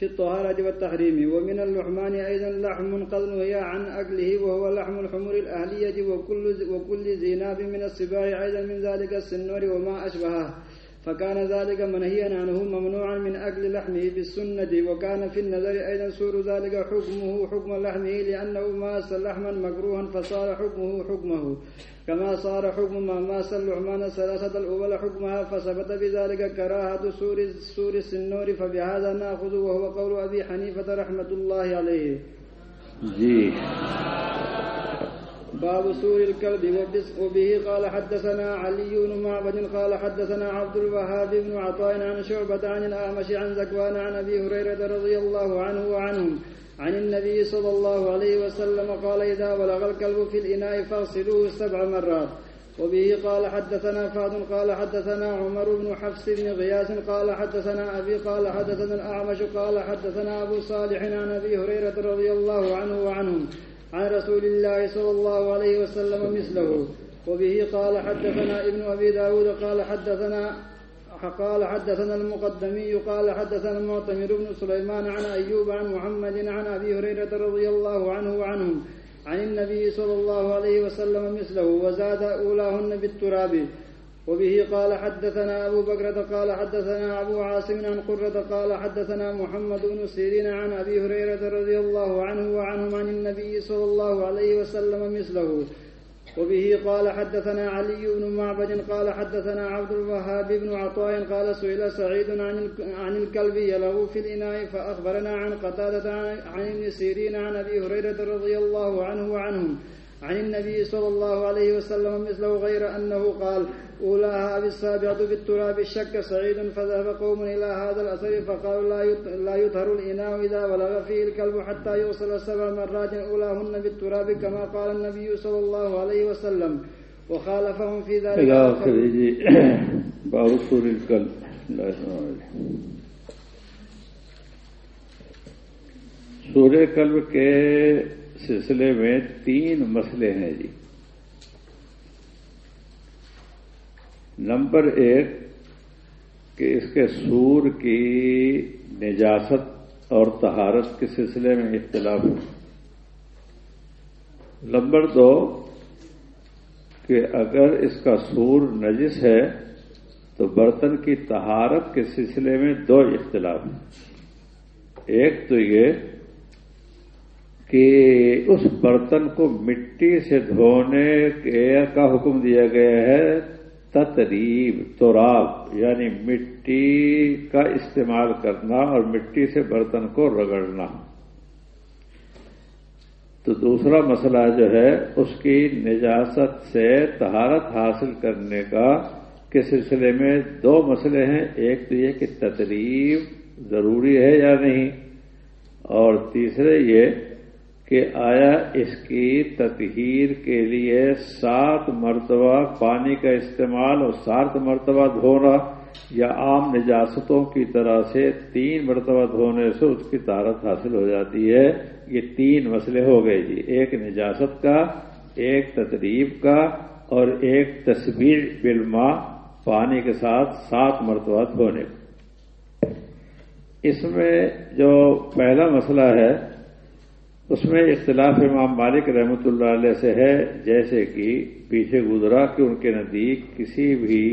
في الطهارة والتحريم. ومن اللحمان أيضا لحم قد نهي عن أكله وهو لحم الحمر الأهلية وكل, وكل زيناب من السباع أيضا من ذلك السنور وما أشبهه. فكان ذلك منهيا عنه ممنوعا من أكل لحمه بالسنة، وكان في النظر أيضا سور ذلك حكمه، حكم لحمه، لأنه ماس لحما مكروها فصار حكمه حكمه كما صار حكم ما ماس اللحمان الثلاثة الأول حكمها، فثبت بذلك كراهة سور سور السنور، فبهذا نأخذ، وهو قول أبي حنيفة رحمة الله عليه. جي باب سور الكلب وبه قال حدثنا علي بن معبد قال حدثنا عبد الوهاب بن عطاء عن شعبة عن الأعمش عن زكوان عن أبي هريرة رضي الله عنه وعنهم عن النبي صلى الله عليه وسلم قال إذا بلغ الكلب في الإناء فاغسلوه سبع مرات. وبه قال حدثنا فهد قال حدثنا عمر بن حفص بن غياث قال حدثنا أبي قال حدثنا الأعمش قال حدثنا أبو صالح عن أبي هريرة رضي الله عنه وعنهم عن رسول الله صلى الله عليه وسلم مثله. وبه قال حدثنا ابن أبي داود قال حدثنا قال حدثنا المقدمي قال حدثنا المعتمر بن سليمان عن أيوب عن محمد عن أبي هريرة رضي الله عنه وعنهم عن النبي صلى الله عليه وسلم مثله وزاد أولاهن بالتراب. وبه قال حدثنا أبو بكرة قال حدثنا أبو عاصم عن قرة قال حدثنا محمد بن سيرين عن أبي هريرة رضي الله عنه وعنهم عن النبي صلى الله عليه وسلم مثله. وبه قال حدثنا علي بن معبد قال حدثنا عبد الوهاب بن عطاء قال سئل سعيد عن الكلب يلغو في الإناء فأخبرنا عن قتادة عن ابن سيرين عن أبي هريرة رضي الله عنه وعنهم. عن النبي صلى الله عليه وسلم مثله غير أنه قال أولاها بالسابعة بالتراب شك سعيد فذهب قوم إلى هذا الأثر فقالوا لا يطهر الإناء إذا بلغ فيه الكلب حتى يوصل سبع مرات أولاهن بالتراب كما قال النبي صلى الله عليه وسلم. وخالفهم في ذلك إلى آخره باب سور الكلب. سورہ کلب کے سلسلے میں تین مسئلے ہیں جی۔ نمبر ایک، کہ اس کے سور کی نجاست اور تہارت کے سلسلے میں اختلاف ہے نمبر دو، کہ اگر اس کا سور نجس ہے، تو برتن کی تہارت کے سلسلے میں دو اختلاف ہیں۔ ایک تو یہ کہ اس برتن کو مٹی سے دھونے کا حکم دیا گیا ہے؟ تتریب توراب یعنی مٹی کا استعمال کرنا اور مٹی سے برتن کو رگڑنا۔ تو دوسرا مسئلہ جو ہے، اس کی نجاست سے تہارت حاصل کرنے کا کے سلسلے میں دو مسئلے ہیں۔ ایک تو یہ کہ تتریب ضروری ہے یا نہیں؟ اور تیسرے یہ کہ آیا اس کی تطہیر کے لیے سات مرتبہ پانی کا استعمال اور سات مرتبہ دھونا یا عام نجاستوں کی طرح سے تین مرتبہ دھونے سے اس کی طارت حاصل ہو جاتی ہے۔ یہ تین مسئلے ہو گئے جی۔ ایک نجاست کا، ایک تقریب کا اور ایک تصویر بلما پانی کے ساتھ سات مرتبہ دھونے۔ اس میں جو پہلا مسئلہ ہے اس میں اختلاف امام مالک رحمۃ اللہ علیہ سے ہے، جیسے کہ پیچھے گزرا کہ ان کے نزدیک کسی بھی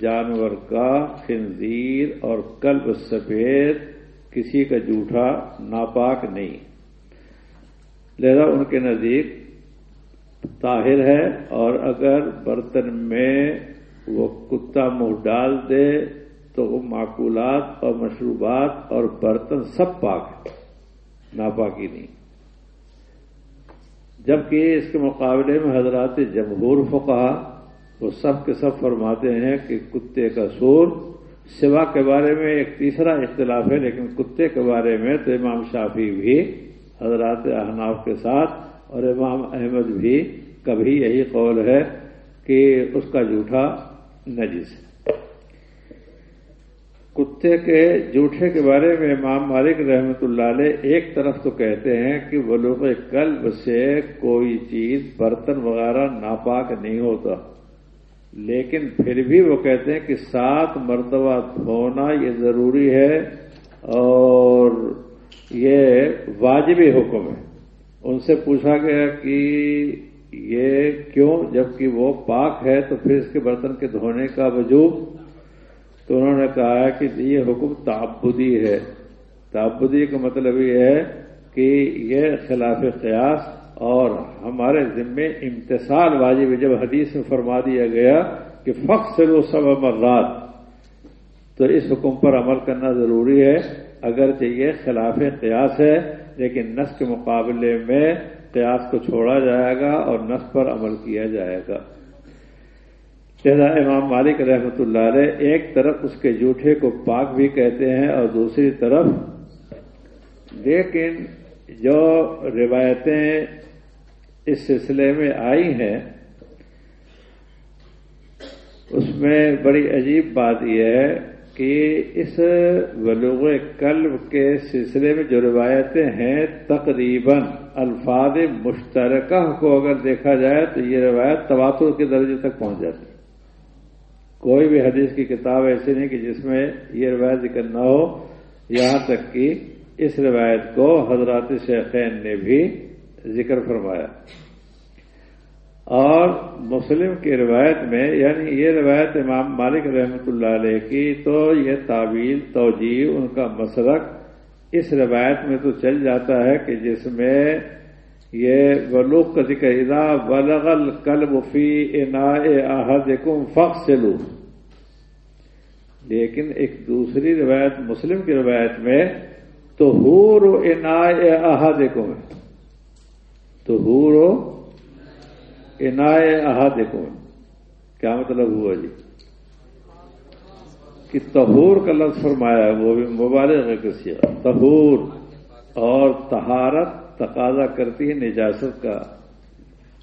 جانور کا خنزیر اور کلب سفید کسی کا جھوٹا ناپاک نہیں۔ لہذا ان کے نزدیک طاہر ہے اور اگر برتن میں وہ کتا منہ ڈال دے تو وہ معقولات اور مشروبات اور برتن سب پاک ناپاکی نہیں۔ جبکہ اس کے مقابلے میں حضرات جمہور فقہ وہ سب کے سب فرماتے ہیں کہ کتے کا سور سوا کے بارے میں ایک تیسرا اختلاف ہے، لیکن کتے کے بارے میں تو امام شافی بھی، حضرات احناف کے ساتھ اور امام احمد بھی، کبھی یہی قول ہے کہ اس کا جھوٹا نجس ہے۔ کتے کے جھوٹے کے بارے میں امام مالک رحمت اللہ علیہ ایک طرف تو کہتے ہیں کہ بلوغ قلب سے کوئی چیز برتن وغیرہ ناپاک نہیں ہوتا۔ لیکن پھر بھی وہ کہتے ہیں کہ سات مرتبہ دھونا یہ ضروری ہے اور یہ واجبی حکم ہے۔ ان سے پوچھا گیا کہ یہ کیوں؟ جبکہ وہ پاک ہے تو پھر اس کے برتن کے دھونے کا وجوب تو انہوں نے کہا کہ یہ حکم تعبدی ہے۔ تعبدی کا مطلب یہ ہے کہ یہ خلاف قیاس اور ہمارے ذمے امتصال واجب جب حدیث میں فرما دیا گیا کہ فخ سے وہ سب مرات، تو اس حکم پر عمل کرنا ضروری ہے۔ اگرچہ یہ خلاف قیاس ہے، لیکن نس کے مقابلے میں قیاس کو چھوڑا جائے گا اور نس پر عمل کیا جائے گا۔ لہذا امام مالک رحمۃ اللہ علیہ ایک طرف اس کے جھوٹے کو پاک بھی کہتے ہیں اور دوسری طرف لیکن جو روایتیں اس سلسلے میں آئی ہیں، اس میں بڑی عجیب بات یہ ہے کہ اس بلوغ قلب کے سلسلے میں جو روایتیں ہیں، تقریباً الفاظ مشترکہ کو اگر دیکھا جائے تو یہ روایت تواتر کے درجے تک پہنچ جاتی کوئی بھی حدیث کی کتاب ایسی نہیں کہ جس میں یہ روایت ذکر نہ ہو، یہاں تک کہ اس روایت کو حضرات شیخین نے بھی ذکر فرمایا۔ اور مسلم کی روایت میں یعنی یہ روایت امام مالک رحمۃ اللہ علیہ کی، تو یہ تعویل توجہ ان کا مسرک اس روایت میں تو چل جاتا ہے کہ جس میں یہ ولوق کا ذکر ادا ولغل کل وفی انا احد کم فخ لیکن ایک دوسری روایت، مسلم کی روایت میں تو ہور انا احد کم تو ہور انا احد کم کیا مطلب ہوا جی؟ کہ تہور کا لفظ فرمایا وہ بھی مبارک کسی تہور اور تہارت تقاضا کرتی ہے نجاست کا۔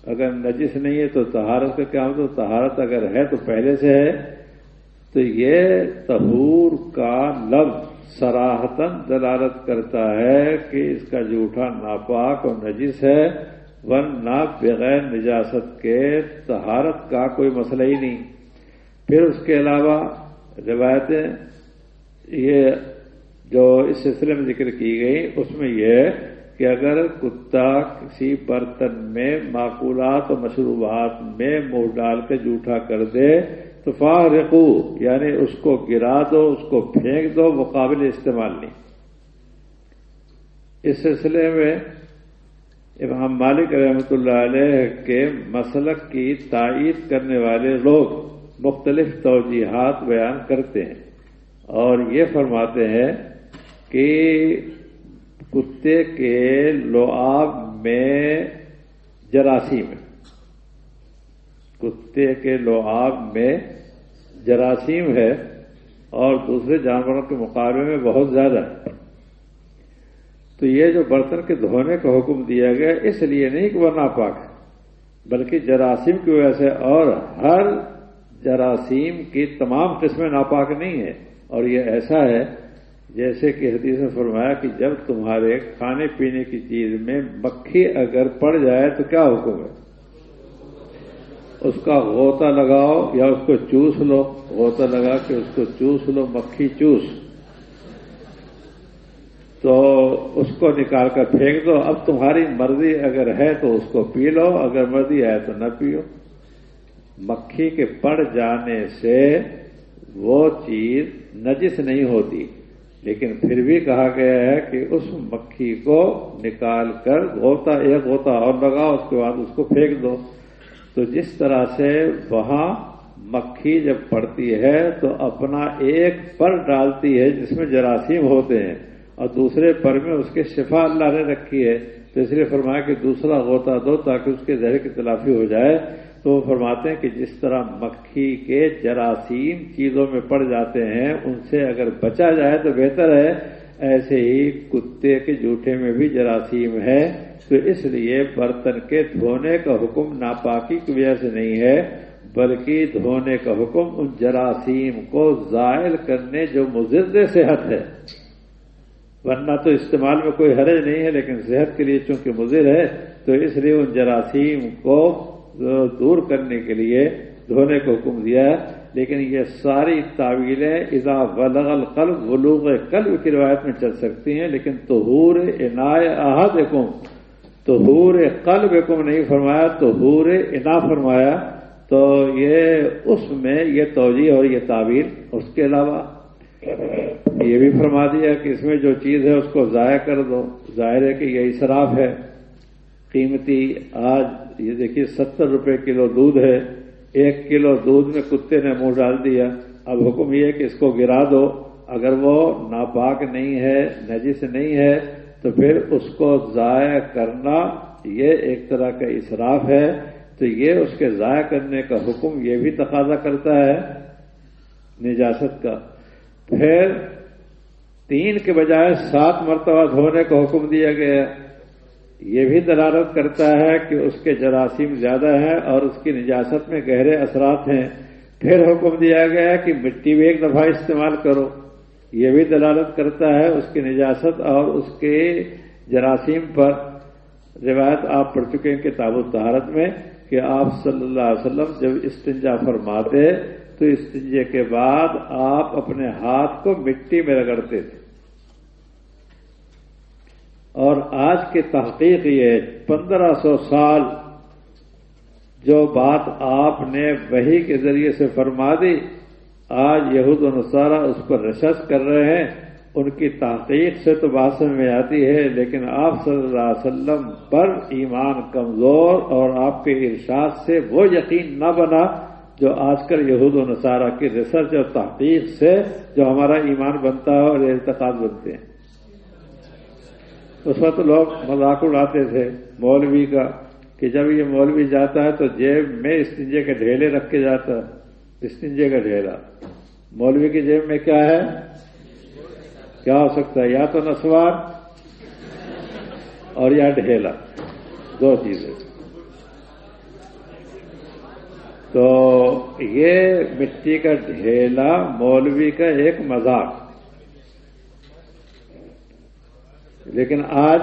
اگر نجس نہیں ہے تو تہارت کا کیا مطلب تہارت اگر ہے تو پہلے سے ہے۔ تو یہ تہور کا لفظ سراہتن دلالت کرتا ہے کہ اس کا جھوٹا ناپاک اور نجس ہے ون نہ بغیر نجاست کے تہارت کا کوئی مسئلہ ہی نہیں۔ پھر اس کے علاوہ روایتیں، یہ جو اس سلسلے میں ذکر کی گئی، اس میں یہ کہ اگر کتا کسی برتن میں معقولات و مشروبات میں منہ ڈال کے جھوٹا کر دے تو فارقو یعنی اس کو گرا دو، اس کو پھینک دو، وہ قابل استعمال نہیں۔ اس سلسلے میں امام مالک رحمۃ اللہ علیہ کے مسلک کی تائید کرنے والے لوگ مختلف توجیحات بیان کرتے ہیں اور یہ فرماتے ہیں کہ کتے کے لعاب میں جراثیم کتے کے لعاب میں جراثیم ہے اور دوسرے جانوروں کے مقابلے میں بہت زیادہ۔ ہے تو یہ جو برتن کے دھونے کا حکم دیا گیا، اس لیے نہیں کہ وہ ناپاک ہے، بلکہ جراثیم کی وجہ سے اور ہر جراثیم کی تمام قسمیں ناپاک نہیں ہے اور یہ ایسا ہے جیسے کہ حدیث نے فرمایا کہ جب تمہارے کھانے پینے کی چیز میں مکھی اگر پڑ جائے تو کیا حکم ہے؟ اس کا غوطہ لگاؤ یا اس کو چوس لو، غوطہ لگا کے اس کو چوس لو، مکھی چوس۔ تو اس کو نکال کر پھینک دو۔ اب تمہاری مرضی اگر ہے تو اس کو پی لو، اگر مرضی ہے تو نہ پیو۔ مکھی کے پڑ جانے سے وہ چیز نجس نہیں ہوتی۔ لیکن پھر بھی کہا گیا ہے کہ اس مکھی کو نکال کر غوطہ، ایک غوطہ اور لگاؤ، اس کے بعد اس کو پھینک دو۔ تو جس طرح سے وہاں مکھی جب پڑتی ہے تو اپنا ایک پر ڈالتی ہے جس میں جراثیم ہوتے ہیں۔ اور دوسرے پر میں اس کے شفا اللہ نے رکھی ہے تو اس لیے فرمایا کہ دوسرا غوطہ دو تاکہ اس کے زہر کی تلافی ہو جائے۔ تو وہ فرماتے ہیں کہ جس طرح مکھی کے جراثیم چیزوں میں پڑ جاتے ہیں، ان سے اگر بچا جائے تو بہتر ہے۔ ایسے ہی کتے کے جوٹے میں بھی جراثیم ہے۔ تو اس لیے برتن کے دھونے کا حکم ناپاکی کی وجہ سے نہیں ہے، بلکہ دھونے کا حکم ان جراثیم کو زائل کرنے جو مزد صحت ہے۔ ورنہ تو استعمال میں کوئی حرج نہیں ہے، لیکن صحت کے لیے چونکہ مضر ہے، تو اس لیے ان جراثیم کو دور کرنے کے لیے دھونے کو حکم دیا ہے۔ لیکن یہ ساری تعویلیں اذا ولغ القلب ولوغ قلب کی روایت میں چل سکتی ہیں، لیکن تہور عنائے احد حکم تہور قلب حکم نہیں فرمایا تہور انا فرمایا۔ تو یہ اس میں یہ توجہ اور یہ تعویر اس کے علاوہ یہ بھی فرما دیا کہ اس میں جو چیز ہے اس کو ضائع کر دو۔ ظاہر ہے کہ یہ اصراف ہے۔ قیمتی آج یہ دیکھیے ستر روپے کلو دودھ ہے۔ ایک کلو دودھ میں کتے نے منہ ڈال دیا۔ اب حکم یہ کہ اس کو گرا دو۔ اگر وہ ناپاک نہیں ہے، نجس نہیں ہے، تو پھر اس کو ضائع کرنا یہ ایک طرح کا اصراف ہے۔ تو یہ اس کے ضائع کرنے کا حکم یہ بھی تقاضا کرتا ہے نجاست کا۔ پھر تین کے بجائے سات مرتبہ دھونے کا حکم دیا گیا۔ یہ بھی دلالت کرتا ہے کہ اس کے جراثیم زیادہ ہیں اور اس کی نجاست میں گہرے اثرات ہیں۔ پھر حکم دیا گیا کہ مٹی بھی ایک دفعہ استعمال کرو۔ یہ بھی دلالت کرتا ہے اس کی نجاست اور اس کے جراثیم پر۔ روایت آپ پڑھ چکے ہیں کتاب الطہارت میں کہ آپ صلی اللہ علیہ وسلم جب استنجا فرماتے تو استنجے کے بعد آپ اپنے ہاتھ کو مٹی میں رگڑتے تھے۔ اور آج کی تحقیق یہ پندرہ سو سال جو بات آپ نے وہی کے ذریعے سے فرما دی، آج یہود و نصارہ اس پر رشس کر رہے ہیں۔ ان کی تحقیق سے تو بات سمجھ میں آتی ہے، لیکن آپ صلی اللہ علیہ وسلم پر ایمان کمزور اور آپ کے ارشاد سے وہ یقین نہ بنا جو آج کل یہود و نصارہ کی ریسرچ اور تحقیق سے جو ہمارا ایمان بنتا ہے اور اعتقاد بنتے ہیں۔ اس وقت لوگ مذاق اڑاتے تھے مولوی کا کہ جب یہ مولوی جاتا ہے تو جیب میں استنجے کے ڈھیلے رکھ کے جاتا ہے۔ استنجے کا ڈھیلا۔ مولوی کی جیب میں کیا ہے؟ کیا ہو سکتا ہے؟ یا تو نسوار اور یا ڈھیلا۔ دو چیزیں۔ تو یہ مٹی کا ڈھیلا مولوی کا ایک مذاق لیکن آج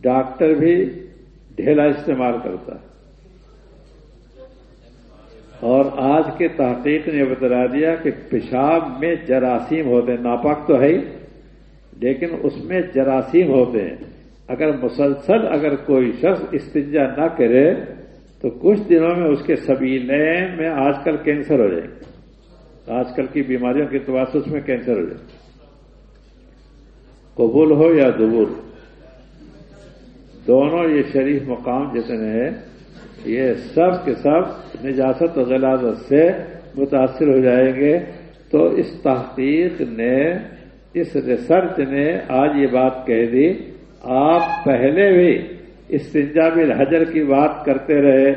ڈاکٹر بھی ڈھیلا استعمال کرتا ہے۔ اور آج کے تحقیق نے بتلا دیا کہ پیشاب میں جراثیم ہوتے ہیں۔ ناپاک تو ہے ہی، لیکن اس میں جراثیم ہوتے ہیں۔ اگر مسلسل اگر کوئی شخص استنجا نہ کرے تو کچھ دنوں میں اس کے سبیلے میں آج کل کینسر ہو جائے گا آج کل کی بیماریوں کے اعتبار سے اس میں کینسر ہو جائے قبول ہو یا دبول؟ دونوں یہ شریف مقام جتنے ہیں، یہ سب کے سب نجاست و غلازت سے متاثر ہو جائیں گے۔ تو اس تحقیق نے، اس ریسرچ نے آج یہ بات کہہ دی، آپ پہلے بھی استنجا حجر کی بات کرتے رہے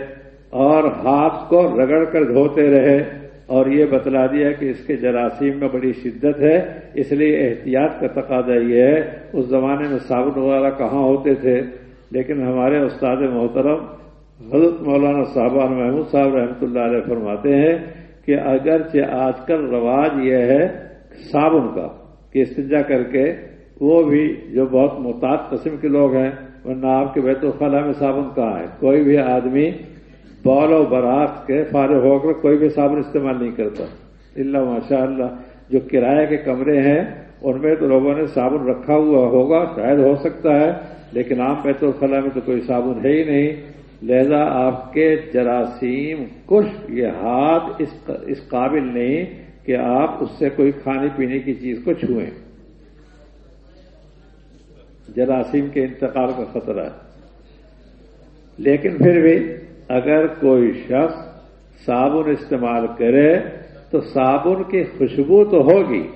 اور ہاتھ کو رگڑ کر دھوتے رہے اور یہ بتلا دیا کہ اس کے جراثیم میں بڑی شدت ہے، اس لیے احتیاط کا تقاضا یہ ہے۔ اس زمانے میں صابن وغیرہ کہاں ہوتے تھے؟ لیکن ہمارے استاد محترم حضرت مولانا صاحبان محمود صاحب رحمۃ اللہ علیہ فرماتے ہیں کہ اگرچہ آج کل رواج یہ ہے صابن کا، کہ استجا کر کے وہ بھی جو بہت محتاط قسم کے لوگ ہیں ورنہ آپ کے بیت الخلاء میں صابن کہاں ہے؟ کوئی بھی آدمی بال و براق کے فارغ ہو کر کوئی بھی صابن استعمال نہیں کرتا۔ اللہ ماشاء اللہ جو کرایہ کے کمرے ہیں، ان میں تو لوگوں نے صابن رکھا ہوا ہوگا، شاید ہو سکتا ہے، لیکن عام بیت الخلا میں تو کوئی صابن ہے ہی نہیں۔ لہذا آپ کے جراثیم، کچھ یہ ہاتھ اس قابل نہیں کہ آپ اس سے کوئی کھانے پینے کی چیز کو چھوئیں۔ جراثیم کے انتقال کا خطرہ ہے۔ لیکن پھر بھی اگر کوئی شخص صابن استعمال کرے تو صابن کی خوشبو تو ہوگی،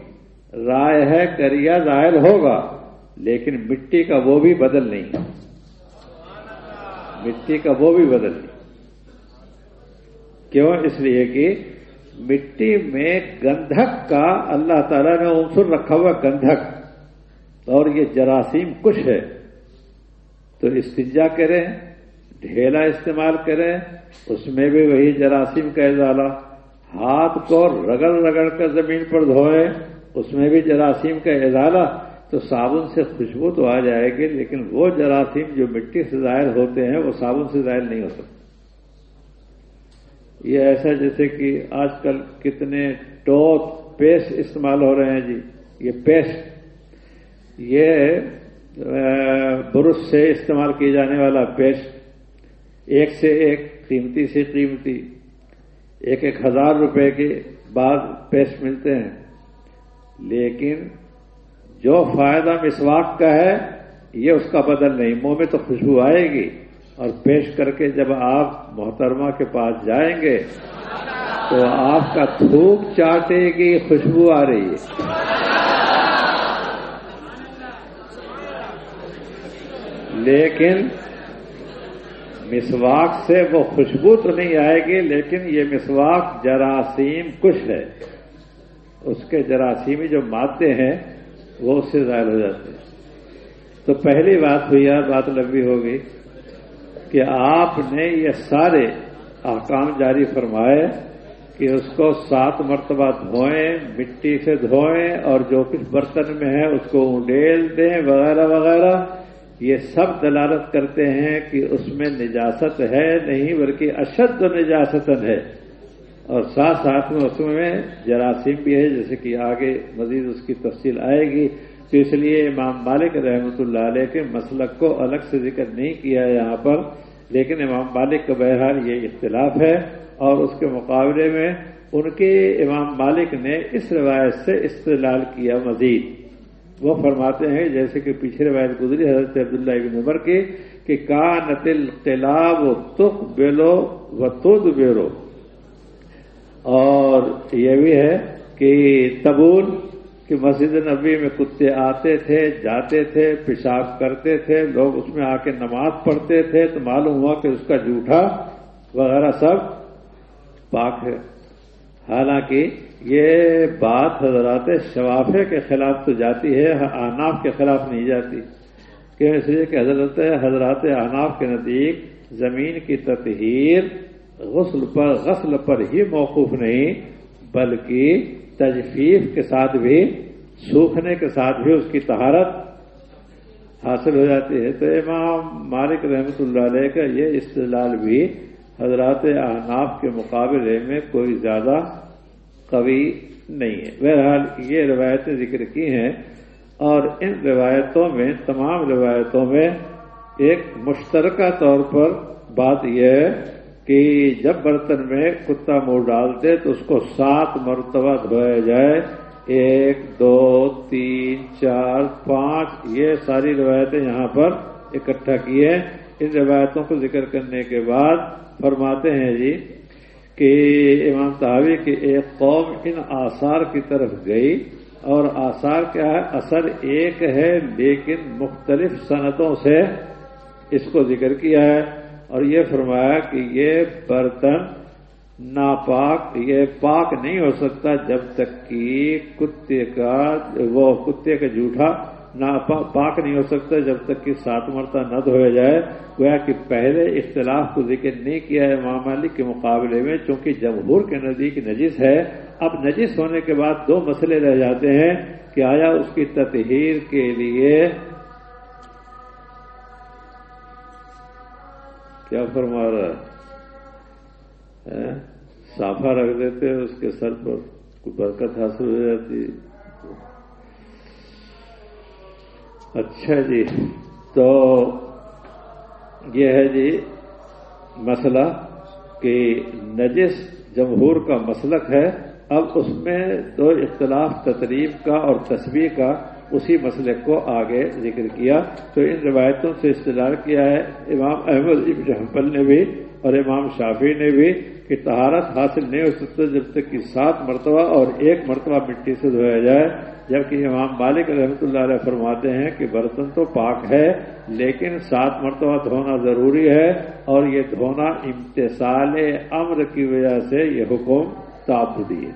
رائے ہے کریا ظاہر ہوگا، لیکن مٹی کا وہ بھی بدل نہیں۔ مٹی کا وہ بھی بدل نہیں۔ کیوں؟ اس لیے کہ مٹی میں گندھک کا اللہ تعالیٰ نے عنصر رکھا ہوا گندھک۔ اور یہ جراثیم کچھ ہے۔ تو استجا کریں، ڈھیلا استعمال کریں، اس میں بھی وہی جراثیم کا ازالہ ہاتھ کو رگڑ رگڑ کر زمین پر دھوئیں، اس میں بھی جراثیم کا ازالہ تو صابن سے خوشبو تو آ جائے گی، لیکن وہ جراثیم جو مٹی سے ظاہر ہوتے ہیں، وہ صابن سے ظاہر نہیں ہو سکتے۔ یہ ایسا جیسے کہ آج کل کتنے ٹوت پیسٹ استعمال ہو رہے ہیں جی۔ یہ پیسٹ یہ برش سے استعمال کیے جانے والا پیسٹ ایک سے ایک قیمتی سے قیمتی، ایک ایک ہزار روپے کے بعد پیسٹ ملتے ہیں۔ لیکن جو فائدہ مسواک کا ہے، یہ اس کا بدل نہیں، منہ میں تو خوشبو آئے گی۔ اور پیش کر کے جب آپ محترمہ کے پاس جائیں گے، تو آپ کا تھوک چاٹے گی، خوشبو آ رہی ہے۔ لیکن مسواک سے وہ خوشبو تو نہیں آئے گی، لیکن یہ مسواک جراثیم کچھ ہے۔ اس کے جراثیمی جو مادے ہیں، وہ اس سے ظاہر ہو جاتے ہیں۔ تو پہلی بات ہوئی، یار، بات لمبی ہوگی کہ آپ نے یہ سارے احکام جاری فرمائے کہ اس کو سات مرتبہ دھوئیں، مٹی سے دھوئیں اور جو کچھ برتن میں ہے، اس کو اڈیل دیں، وغیرہ وغیرہ۔ یہ سب دلالت کرتے ہیں کہ اس میں نجاست ہے نہیں، بلکہ اشد نجاست ہے۔ اور ساتھ ساتھ میں اس میں جراثیم بھی ہے، جیسے کہ آگے مزید اس کی تفصیل آئے گی۔ تو اس لیے امام مالک رحمۃ اللہ علیہ کے مسلک کو الگ سے ذکر نہیں کیا ہے یہاں پر، لیکن امام مالک کا بہرحال یہ اختلاف ہے۔ اور اس کے مقابلے میں ان کے امام مالک نے اس روایت سے استدلال کیا مزید۔ وہ فرماتے ہیں جیسے کہ پیچھے روایت گزری حضرت عبداللہ ابن عمر کی کہ کا نتل قلاب و تخ بیلو و تود بیرو اور یہ بھی ہے کہ تبول کہ مسجد نبی میں کتے آتے تھے، جاتے تھے، پیشاب کرتے تھے، لوگ اس میں آ کے نماز پڑھتے تھے تو معلوم ہوا کہ اس کا جھوٹا وغیرہ سب پاک ہے۔ حالانکہ یہ بات حضرات شوافے کے خلاف تو جاتی ہے، آناف کے خلاف نہیں جاتی۔ کہ اس لیے کہ حضرت حضرات آناف کے نزدیک زمین کی تطہیر غسل پر غسل پر ہی موقوف نہیں، بلکہ تجفیف کے ساتھ بھی، سوکھنے کے ساتھ بھی اس کی تہارت حاصل ہو جاتی ہے۔ تو امام مالک رحمۃ اللہ علیہ کا یہ استدلال بھی حضرات احناف کے مقابلے میں کوئی زیادہ قوی نہیں ہے۔ بہرحال یہ روایتیں ذکر کی ہیں اور ان روایتوں میں، تمام روایتوں میں ایک مشترکہ طور پر بات یہ ہے کہ جب برتن میں کتا منہ ڈالتے تو اس کو سات مرتبہ دھویا جائے۔ ایک، دو، تین، چار، پانچ، یہ ساری روایتیں یہاں پر اکٹھا کی ہیں۔ ان روایتوں کو ذکر کرنے کے بعد فرماتے ہیں جی کہ امام تحوی کی ایک قوم ان آثار کی طرف گئی اور آثار کیا ہے اثر ایک ہے لیکن مختلف صنعتوں سے اس کو ذکر کیا ہے اور یہ فرمایا کہ یہ برتن ناپاک، یہ پاک نہیں ہو سکتا جب تک کہ کتے کا وہ کتے کا جھوٹا نہ پاک نہیں ہو سکتا جب تک کہ سات مرتبہ نہ دھویا جائے۔ گویا کہ پہلے اختلاف کو ذکر نہیں کیا ہے امام مالک کے مقابلے میں، چونکہ جمہور کے نزدیک نجس ہے۔ اب نجس ہونے کے بعد دو مسئلے رہ جاتے ہیں کہ آیا اس کی تطہیر کے لیے۔ کیا فرما رہا ہے؟ صافہ رکھ دیتے اس کے سر پر کوئی برکت حاصل ہو جاتی۔ اچھا جی تو یہ ہے جی مسئلہ کہ نجس جمہور کا مسلک ہے، اب اس میں تو اختلاف تطریب کا اور تصویر کا اسی مسئلے کو آگے ذکر کیا۔ تو ان روایتوں سے استدار کیا ہے، امام احمد ابن حنبل نے بھی اور امام شافی نے بھی کہ تہارت حاصل نہیں ہو سکتا جب تک کہ سات مرتبہ اور ایک مرتبہ مٹی سے دھویا جائے۔ جبکہ امام مالک رحمۃ اللہ علیہ فرماتے ہیں کہ برتن تو پاک ہے، لیکن سات مرتبہ دھونا ضروری ہے اور یہ دھونا امتسال امر کی وجہ سے یہ حکم تعبدی ہے۔